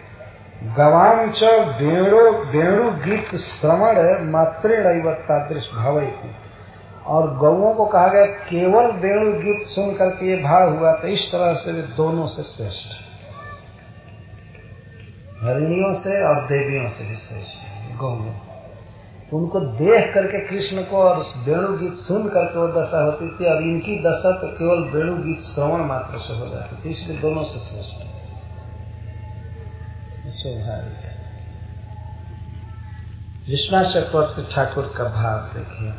गवाम च वेणु वेणु गीत श्रवण मातृण तादृश भाव। और गौओं को कहा गया, केवल वेणु गीत सुन करके ये भाव हुआ तो इस तरह से वे दोनों से श्रेष्ठ हरिणियों से और देवियों से भी श्रेष्ठ गौओं। उनको देख करके कृष्ण को और वेणु गीत सुन करके वो दशा होती थी, और इनकी दशा तो केवल वेणु गीत श्रवण मात्र से हो जाती थी, इसलिए दोनों से श्रेष्ठ स्वाभाविक चक्रवर्ती ठाकुर का भाव देखिए।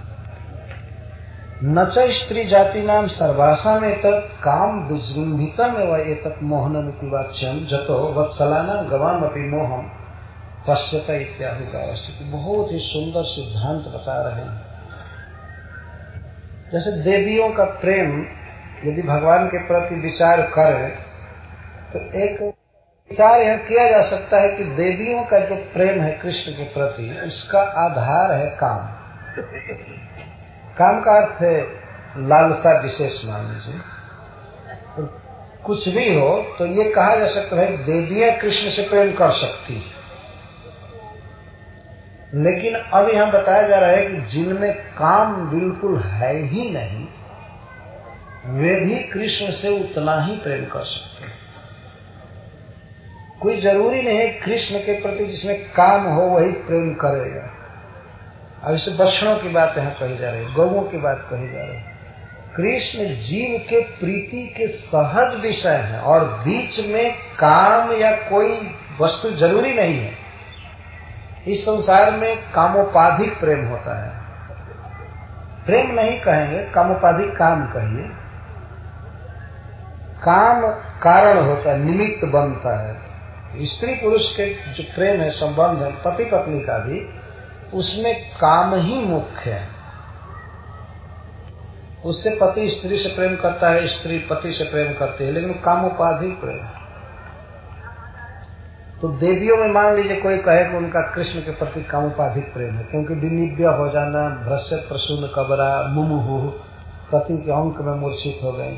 नच स्त्री जाति नाम सर्वासा में तक काम विजृंभितम एवं तक मोहनम वाच्यम जतो वत्सलाना गवाम अपनी मोहम पश्यता इत्यादि का बहुत ही सुंदर सिद्धांत बता रहे हैं। जैसे देवियों का प्रेम, यदि भगवान के प्रति विचार करें तो एक विचार यह किया जा सकता है कि देवियों का जो प्रेम है कृष्ण के प्रति, उसका आधार है काम। काम का अर्थ है लालसा विशेष मान लीजिए। कुछ भी हो तो ये कहा जा सकता है, देवियाँ कृष्ण से प्रेम कर सकती है। लेकिन अब यहाँ बताया जा रहा है कि जिनमें काम बिल्कुल है ही नहीं, वे भी कृष्ण से उतना ही प्रेम कर सकते हैं। कोई ज़रूरी नहीं है, कृष्ण के प्रति जिसमें काम हो, वही प्रेम करेगा। अब इसे बछड़ों की बात यहाँ कही जा रही है गौों की बात कही जा रही है। कृष्ण जीव के प्रीति के सहज विषय है और बीच में काम या कोई वस्तु ज़रूरी नहीं है। इस संसार में कामोपाधिक प्रेम होता है। प्रेम नहीं कहेंगे, कामोपाधिक काम कहिए। काम कारण होता है, निमित्त बनता है। स्त्री पुरुष के जो प्रेम है, संबंध है पति पत्नी का भी उसमें काम ही मुख्य है। उससे पति स्त्री से प्रेम करता है, स्त्री पति से प्रेम करती है, लेकिन कामोपाधिक प्रेम। है तो देवियों में मान लीजिए कोई कहे कि उनका कृष्ण के प्रति कामोपाधिक प्रेम है, क्योंकि विनिव्य हो जाना भ्रष्य प्रसून कबरा, मुमुहु, पति के अंक में मूर्छित हो गए।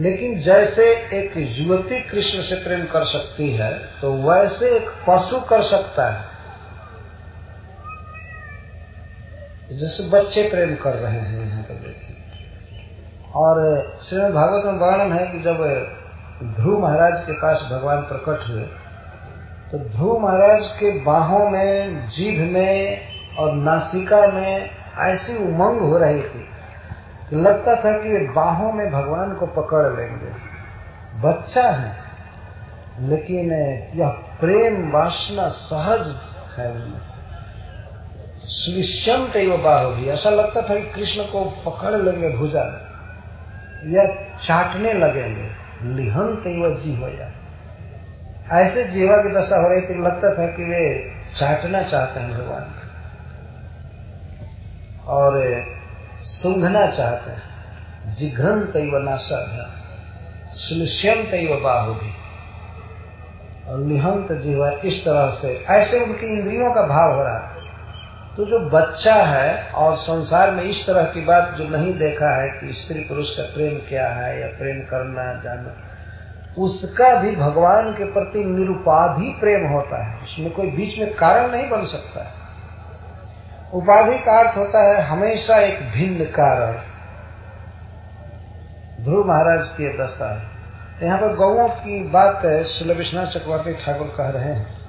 लेकिन जैसे एक युवती कृष्ण से प्रेम कर सकती है तो वैसे एक पशु कर सकता है। जैसे बच्चे प्रेम कर रहे हैं, यहाँ पर देखिए। और श्रीमद भागवत में वर्णन है कि जब ध्रुव महाराज के पास भगवान प्रकट हुए तो ध्रुव महाराज के बाहों में, जीभ में और नासिका में ऐसी उमंग हो रही थी कि लगता था कि वे बाहों में भगवान को पकड़ लेंगे। बच्चा है, लेकिन यह प्रेम वासना सहज है। उनमें सुविश्यम कई बाह भी ऐसा लगता था कि कृष्ण को पकड़ लेंगे भुजा। या चाटने लगेंगे। लिहंत व जीवया। ऐसे जीवा की दशा हो रही थी, लगता था कि वे चाटना चाहते हैं भगवान और सूंघना चाहते हैं। जिघ्रंत व नाशा सुनिश्यंत व बाहु भी और निहंत जीवा। इस तरह से, ऐसे उनकी इंद्रियों का भाव हो रहा है तो जो बच्चा है और संसार में इस तरह की बात जो नहीं देखा है कि स्त्री पुरुष का प्रेम क्या है या प्रेम करना, जानना, उसका भी भगवान के प्रति निरुपाधि प्रेम होता है। उसमें कोई बीच में कारण नहीं बन सकता है। उपाधि का अर्थ होता है हमेशा एक भिन्न कारण। ध्रुव महाराज की दशा है। यहाँ पर गौों की बात श्री विश्वनाथ चक्रवर्ती ठाकुर कह रहे हैं।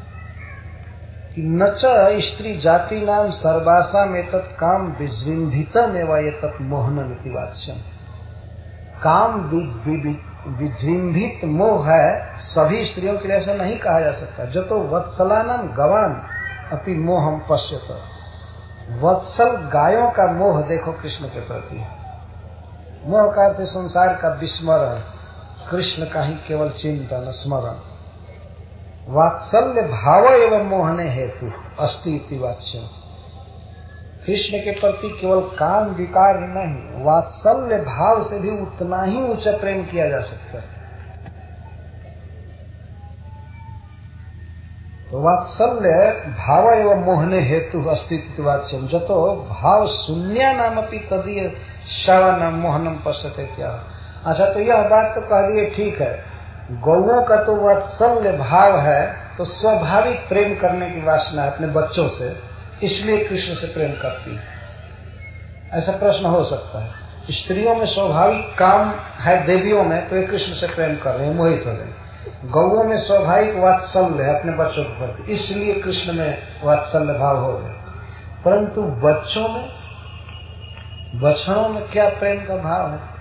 कि नच स्त्री जाति नाम सर्वासा में तत् काम विजृंभितम एवं ये तत् मोहनम वाच्यम। काम विजृंभित मोह है, सभी स्त्रियों के लिए ऐसा नहीं कहा जा सकता। जो तो वत्सलानम गवान अपनी मोहम पश्यत। वत्सल गायों का मोह देखो कृष्ण के प्रति। मोह का अर्थ संसार का विस्मरण। कृष्ण का ही केवल चिंतन, स्मरण। वात्सल्य भाव एवं मोहने हेतु अस्ति वाच्य। कृष्ण के प्रति केवल काम विकार नहीं, वात्सल्य भाव से भी उतना ही ऊँचा प्रेम किया जा सकता है। तो वात्सल्य भाव एवं मोहने हेतु अस्तित्ववाच्यम जतो भाव शून्य नाम अपनी तदीय शवा नाम मोहनम पश्यते क्या। अच्छा तो यह बात तो कह दिए ठीक है। गौओं का तो वात्सल्य भाव है तो स्वाभाविक प्रेम करने की वासना है अपने बच्चों से, इसलिए कृष्ण से प्रेम करती है। ऐसा प्रश्न हो सकता है। स्त्रियों में स्वाभाविक काम है देवियों में तो ये कृष्ण से प्रेम कर रहे हैं, मोहित हो गए गौओं में स्वाभाविक वात्सल्य है अपने बच्चों के प्रति, इसलिए कृष्ण में वात्सल्य भाव हो गए परंतु बच्चों में, बछड़ों में क्या प्रेम का भाव है?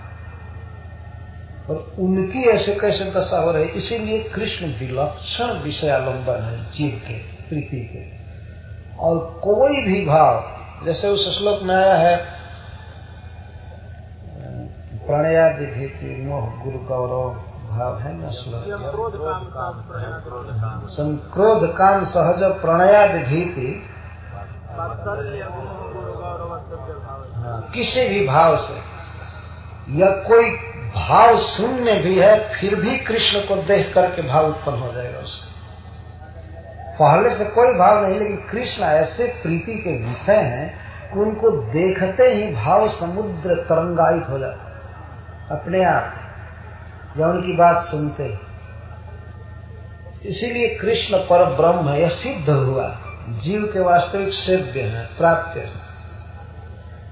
और उनकी ऐसे कैसे दशा हो रही इसीलिए कृष्ण विलक्षण विषयालंबन है जीव के प्रीति के। और कोई भी भाव जैसे उस श्लोक में आया है प्रणयादि भीति मोह गुरु गौरव भाव है न श्लोक? संक्रोध काम सहज प्रणयाद भीति। हाँ, किसी भी भाव से या कोई भाव शून्य भी है, फिर भी कृष्ण को देख करके भाव उत्पन्न हो जाएगा उसका। पहले से कोई भाव नहीं, लेकिन कृष्ण ऐसे प्रीति के विषय हैं कि उनको देखते ही भाव समुद्र तरंगायित हो जाता अपने आप या उनकी बात सुनते ही। इसीलिए कृष्ण पर ब्रह्म यह सिद्ध हुआ। जीव के वास्तविक सेव्य है प्राप्त है।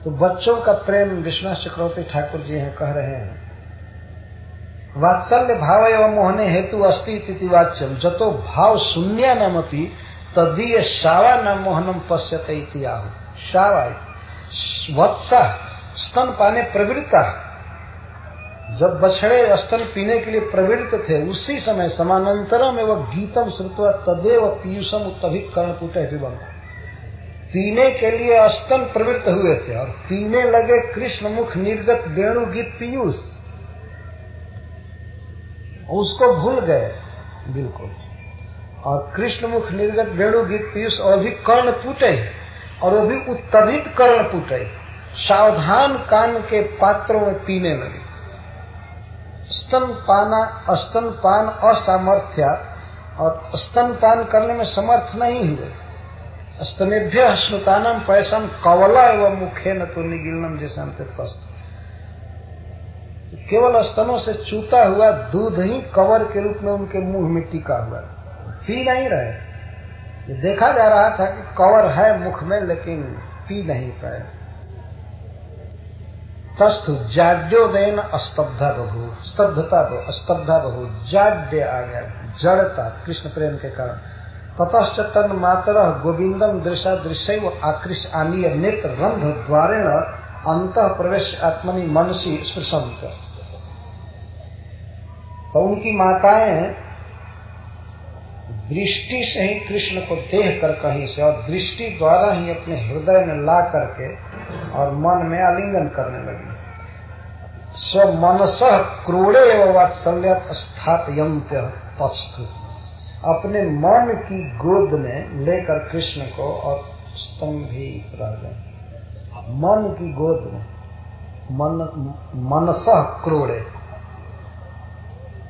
तो बच्चों का प्रेम विश्वनाथ चक्रवर्ती ठाकुर जी हैं, कह रहे हैं। वात्सल्य भाव एवं मोहने हेतु अस्ति इति वाच्यम जतो भाव शून्य नमपि तदीय शावा न मोहनम पश्यते इतिहाह शावा वत्सा, स्तन पाने प्रवृत्ता। जब बछड़े स्तन पीने के लिए प्रवृत्त थे, उसी समय समानांतर में वह गीतम श्रुतवा तदेव पीयूषम तभी कर्णपुट विबंध पीने के लिए स्तन प्रवृत्त हुए थे, और पीने लगे कृष्ण मुख निर्गत वेणु गीत पीयूष। उसको भूल गए। बिल्कुल। और कृष्ण मुख निर्गत वेणु गीत पीयूष और भी कर्ण टूटे और वो भी उत्तभित कर्ण टूटे सावधान कान के पात्रों में पीने लगे। स्तन स्तनपाना स्तनपान असामर्थ्य, और स्तनपान करने में समर्थ नहीं हुए। स्तनेभ्य स्नुतानम पैसम कवला एवं मुखे न तो निगिलनम जैसे अंत्यस्त केवल स्तनों से चूता हुआ दूध ही कवर के रूप में उनके मुँह में टिका हुआ। पी नहीं रहे। देखा जा रहा था कि कवर है मुख में, लेकिन पी नहीं पाए। तस्थु जाड्योदयन अस्तब्धा बहु, स्तब्धता बहु स्तब्धा बहु, जाड्य आ गया जड़ता, कृष्ण प्रेम के कारण। ततश्च तन मातर गोविंदम दृशा दृश्य आकृष आनीय नेत्र रंध द्वारेण अंत प्रवेश आत्मनि मनसी स्पृशंत तो उनकी माताएँ दृष्टि से ही कृष्ण को देख कर कहीं से और दृष्टि द्वारा ही अपने हृदय में ला करके और मन में आलिंगन करने लगी। स्व मनस क्रोड़े वात्सल्य स्थापयंत्य पस्तु अपने मन की गोद में लेकर कृष्ण को और स्तंभित रह गए। मन की गोद में। मन, मनस क्रोड़े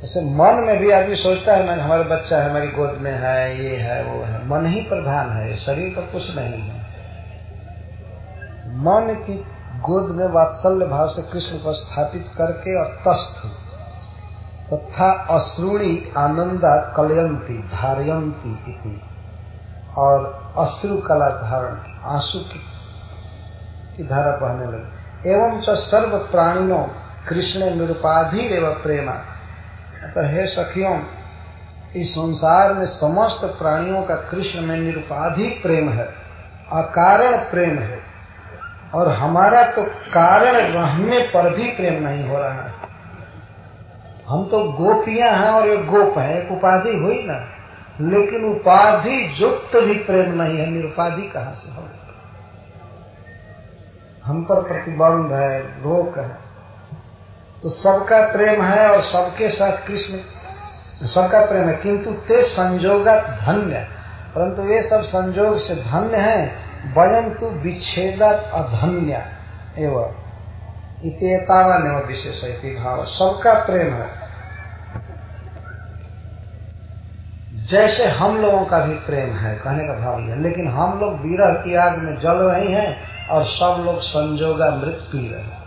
जैसे मन में भी आदमी सोचता है ना हमारा बच्चा है हमारी गोद में है ये है वो है। मन ही प्रधान है शरीर का कुछ नहीं है। मन की गोद में वात्सल्य भाव से कृष्ण को स्थापित करके और तस्थ तथा अश्रुणी आनंदा कलयंती धारयंती इति। और अश्रु कला धारण आँसू की, की धारा बहने लगी। एवं सर्व प्राणियों कृष्ण निरुपाधि एवं प्रेमा। तो हे सखियों, इस संसार में समस्त प्राणियों का कृष्ण में निरुपाधिक प्रेम है, अकारण प्रेम है, और हमारा तो कारण रहने पर भी प्रेम नहीं हो रहा है। हम तो गोपियाँ हैं और एक गोप है, एक उपाधि हुई ना, लेकिन उपाधि युक्त भी प्रेम नहीं है, निरुपाधि कहाँ से हो हम पर प्रतिबंध है, रोक है। तो सबका प्रेम है और सबके साथ कृष्ण, सबका प्रेम है, किंतु ते संजोगत धन्य परंतु ये सब संजोग से धन्य है वयम तो विच्छेदत अधन्य एवं इतेतावन एवं विशेष भाव। सबका प्रेम है। जैसे हम लोगों का भी प्रेम है, कहने का भाव यह लेकिन हम लोग विरह की आग में जल रहे हैं और सब लोग संजोगा मृत पी रहे हैं।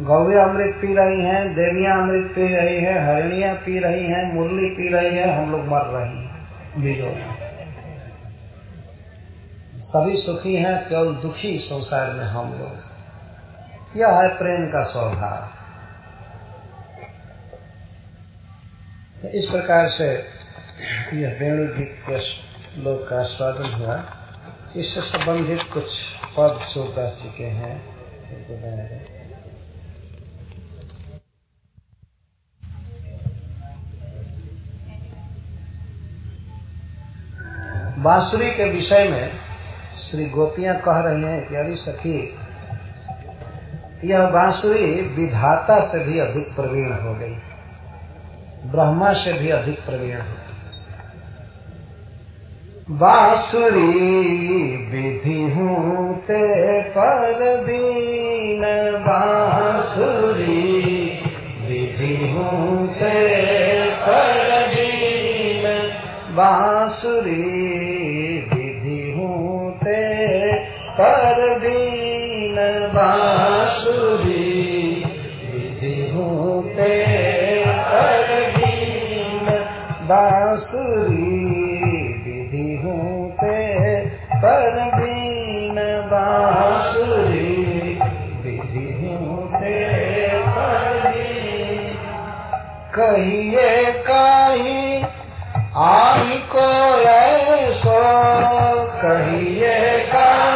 गौया अमृत पी रही हैं, देवियाँ अमृत पी रही है, हरणिया पी रही हैं, मुरली पी रही है, हम लोग मर रहे हैं, बीजों सभी सुखी हैं, केवल दुखी संसार में हम लोग। यह है प्रेम का स्वभाव। तो इस प्रकार से यह वेणु गीत के श्लोक का स्वागत हुआ। इससे संबंधित कुछ पद सूरदास जी के हैं बांसुरी के विषय में श्री गोपियाँ कह रही हैं कि अरे सखी, यह बांसुरी विधाता से भी अधिक प्रवीण हो गई, ब्रह्मा से भी अधिक प्रवीण हो गई। बांसुरी विधि हूँ ते पर दीन, बांसुरी विधि हूँ ते पर दीन, बांसुरी पर दीन बांसुरी विधि हूँ ते पर दीन बांसुरी पर बीन बांसुरी विधि होते पर कहिए काही आई को ऐसो? कहिए काही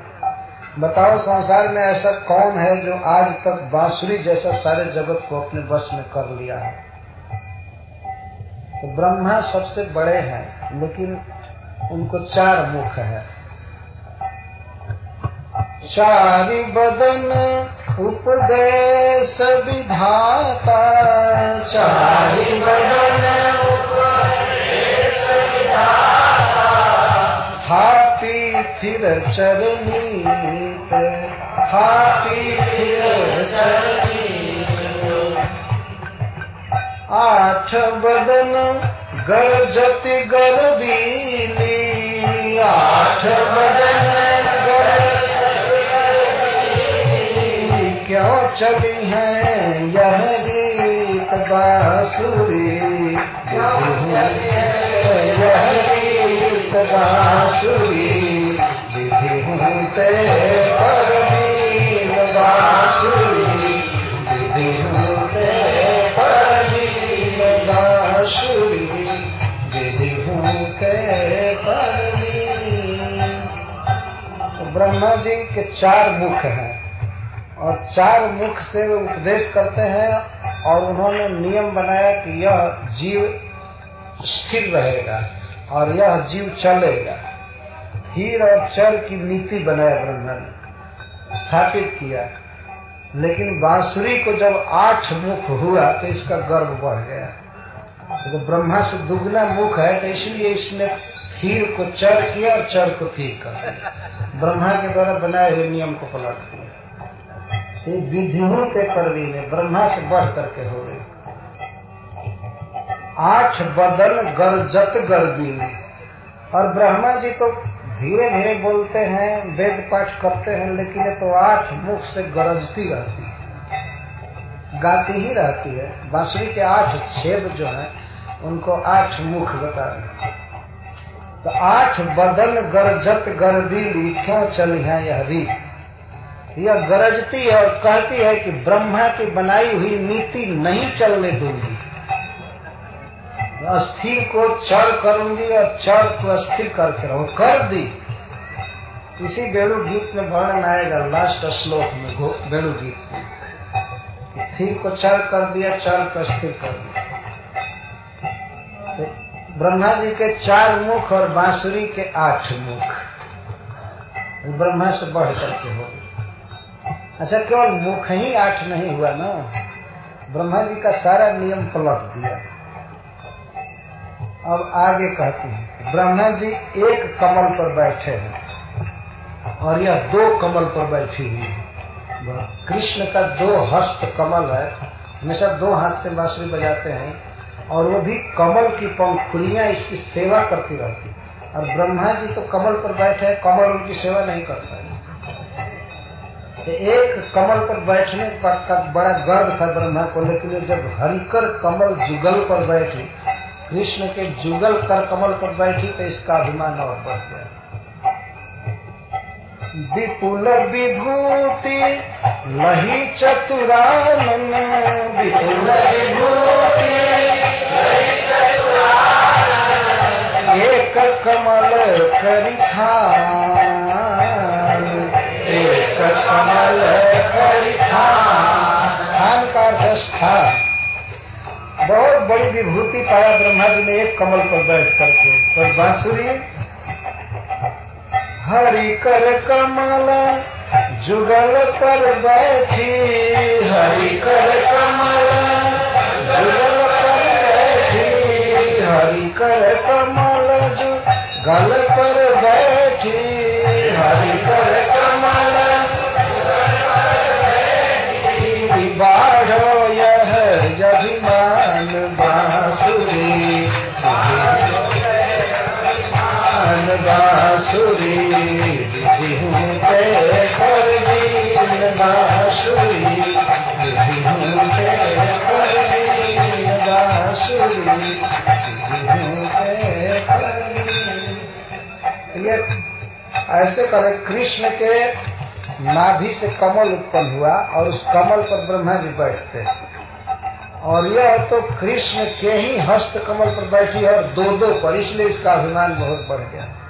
बताओ संसार में ऐसा कौन है जो आज तक बांसुरी जैसा सारे जगत को अपने बस में कर लिया है? तो ब्रह्मा सबसे बड़े हैं, लेकिन उनको चार मुख है। चारि बदन उपदेश विधाता चारि बदन हाथी थिर चरनी हाथी थिर चरनी आठ बदन गरजति गरबीली आठ बदन क्यों चली है यह गीत बांसुरी? क्यों चली है यह गीत बांसुरी? ब्रह्मा जी के चार मुख हैं और चार मुख से वे उपदेश करते हैं और उन्होंने नियम बनाया कि यह जीव स्थिर रहेगा और यह जीव चलेगा। हीर और चर की नीति बनाया ब्रह्मा ने, स्थापित किया। लेकिन बांसुरी को जब आठ मुख हुआ तो इसका गर्व बढ़ गया। तो ब्रह्मा से दुगना मुख है तो इसलिए इसने थीर को चर किया और चर को थीर कर दिया। ब्रह्मा के द्वारा बनाए हुए नियम को पलट दिया। ये विधियों के करवी में ब्रह्मा से बढ़ करके हो गई आठ बदन गरजत गर्दी और ब्रह्मा जी तो धीरे धीरे बोलते हैं, वेद पाठ करते हैं, लेकिन ये तो आठ मुख से गरजती रहती है। गाती ही रहती है। बांसुरी के आठ छेद जो है, उनको आठ मुख बता रहे तो आठ बदन गरजत गर्दी क्यों चली है यह रीत? यह गरजती है और कहती है कि ब्रह्मा की बनाई हुई नीति नहीं चलने दूँगी। अस्थिर को चर करूँगी और चर को अस्थिर करके रहो। कर दी। इसी वेणु गीत में वर्णन आएगा लास्ट श्लोक में वेणु गीत में। स्थिर को चर कर दिया चर को स्थिर कर दिया। तो ब्रह्मा जी के चार मुख और बांसुरी के आठ मुख। ब्रह्मा से बढ़ करके हो अच्छा केवल मुख ही आठ नहीं हुआ ना? ब्रह्मा जी का सारा नियम पलट दिया। अब आगे कहते हैं ब्रह्मा जी एक कमल पर बैठे हैं और यह दो कमल पर बैठी हुई है। कृष्ण का दो हस्त कमल है। हमेशा दो हाथ से बांसुरी बजाते हैं और वो भी कमल की पंखुड़ियाँ इसकी सेवा करती रहती और ब्रह्मा जी तो कमल पर बैठे हैं, कमल उनकी सेवा नहीं करता है तो एक कमल पर बैठने का बड़ा गर्व था ब्रह्मा को, लेकिन जब हरिकर कमल जुगल पर बैठी कृष्ण के जुगल कर कमल पर बैठी तो इसका अभिमान और बढ़ गया। विपुल विभूति, लही चतुरानन। विपुल विभूति एक कमल करी खान एक कमल करी खान खान का स्थान। बहुत बड़ी विभूति पाया ब्रह्मा जी ने एक कमल पर बैठ करके। पर बांसुरी हरि कर कमल, जुगल पर बैठी। हरि कर कमल, जुगल पर बैठी। हरि कर कमल, जुगल पर बैठी। हरि कर कमल ये ऐसे करे कृष्ण के नाभि से कमल उत्पन्न हुआ और उस कमल पर ब्रह्मा जी बैठते हैं। और यह तो कृष्ण के ही हस्त कमल पर बैठी और दो दो पर, इसलिए इसका अभिमान बहुत बढ़ गया।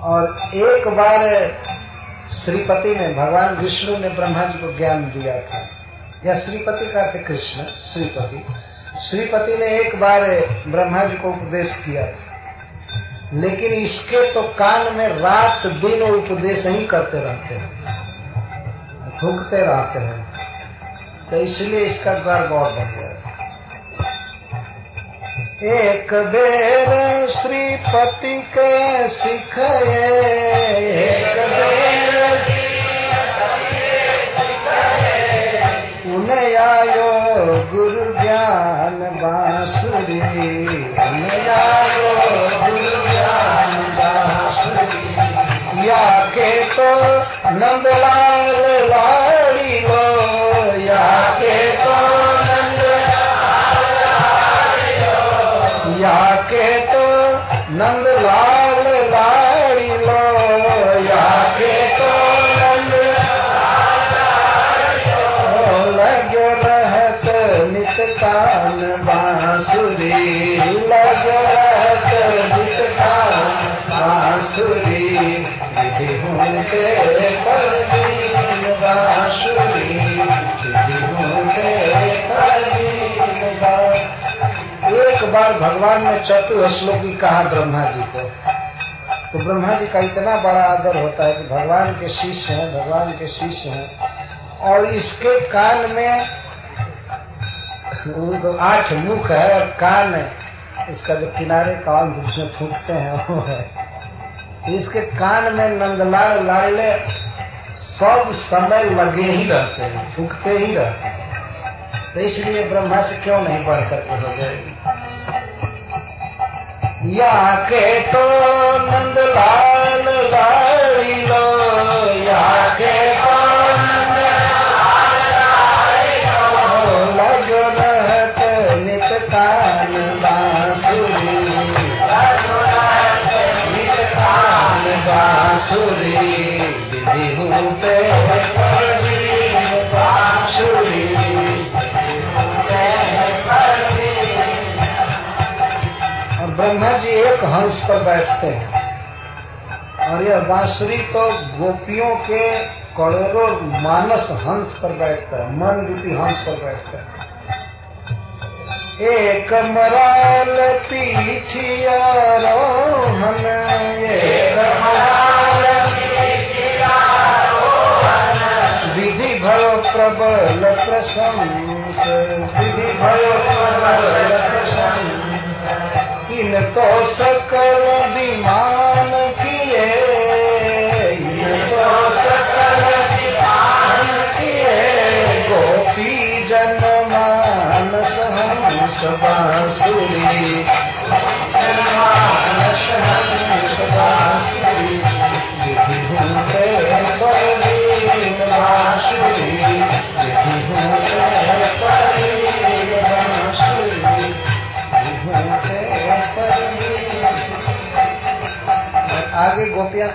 और एक बार श्रीपति ने, भगवान विष्णु ने ब्रह्मा जी को ज्ञान दिया था। या श्रीपति का थे कृष्ण, श्रीपति। श्रीपति ने एक बार ब्रह्मा जी को उपदेश किया। था लेकिन इसके तो कान में रात दिन उपदेश ही करते रहते हैं। फूकते रहते हैं। तो इसलिए इसका गर्व और बढ़ गया एक बेर श्रीपति के सिख एक बेर उन्हें आयो गुरु ज्ञान बांसुरी। उन्हें आयो गुरु ज्ञान बांसुरी। या के तो नंदलाल एक बार भगवान ने चतुश्लोकी कहा ब्रह्मा जी को। तो ब्रह्मा जी का इतना बड़ा आदर होता है कि भगवान के शिष्य हैं, भगवान के शिष्य हैं। और इसके कान में तो आठ मुख है और कान इसका जो किनारे कान जिसमें फूटते हैं, वो है। इसके कान में नंदलाल लाडले सब समय लगे ही रहते हैं फूकते ही रहते हैं। तो इसलिए ब्रह्मा से क्यों नहीं बढ़ करके हो जाएगी या के तो नंदलाल लाड़ी जी एक हंस पर बैठते हैं। और यह बांसुरी तो गोपियों के करोड़ों मानस हंस पर बैठता है, मन रूपी हंस पर बैठता है। एक मराल पीठिया विधि भयो प्रबल प्रशंस विधि भयो प्रबल प्रशंस इन तो सकल विमान किए। इन तो सकल विमान किए। गोपी जन मान बांसुरी। मानस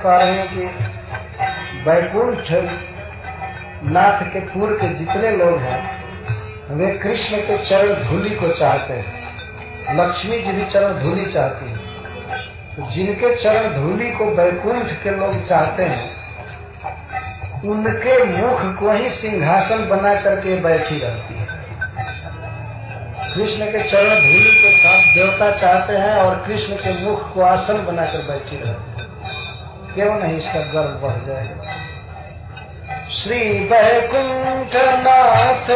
कह रही हैं कि बैकुंठ नाथ के पूर्व के जितने लोग हैं, वे कृष्ण के चरण धूलि को चाहते हैं। लक्ष्मी जी भी चरण धूलि चाहती है। तो जिनके चरण धूलि को बैकुंठ के लोग चाहते हैं, उनके मुख को ही सिंहासन बना करके बैठी रहती है। कृष्ण के चरण धूलि के साथ देवता चाहते हैं और कृष्ण के मुख को आसन बनाकर बैठी रहती है। क्यों नहीं इसका गर्व बढ़ जाए? श्री वैकुंठ नाथ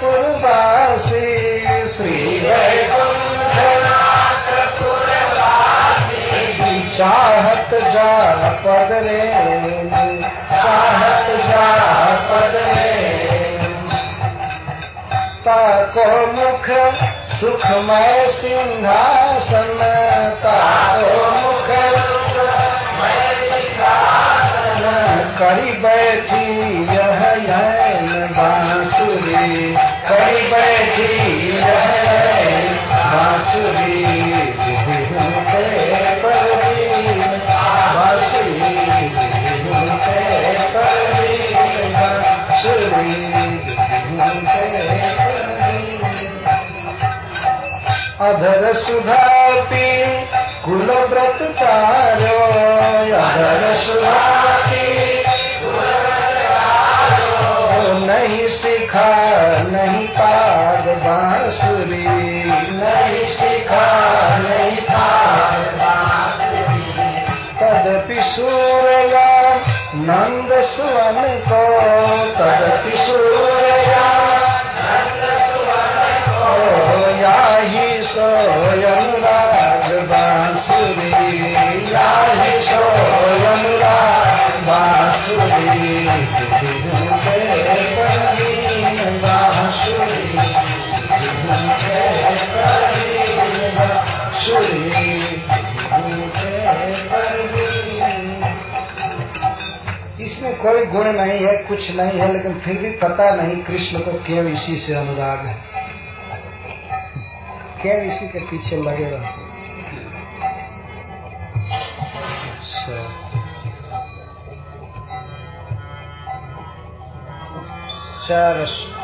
पुरवासी, श्री वैकुंठ नाथ पुरवासी। चाहत जा पद रे, चाहत जा पद रे। ताको मुख सुखमय सिंहासन, ताको करी बैठी यह यैन बांसुरी। करी बैठी यह यैन बांसुरी। अधर सुधा पी कुल व्रत तारो, अधर सुधा सिखा नहीं पाग बांसुरी। नहीं सिखा नहीं पाग तदपि सूरया नंद सुवन को तदपि सूरया कोई गुण नहीं है, कुछ नहीं है, लेकिन फिर भी पता नहीं कृष्ण को क्यों इसी से अनुराग है। क्यों इसी के पीछे लगे रहते चार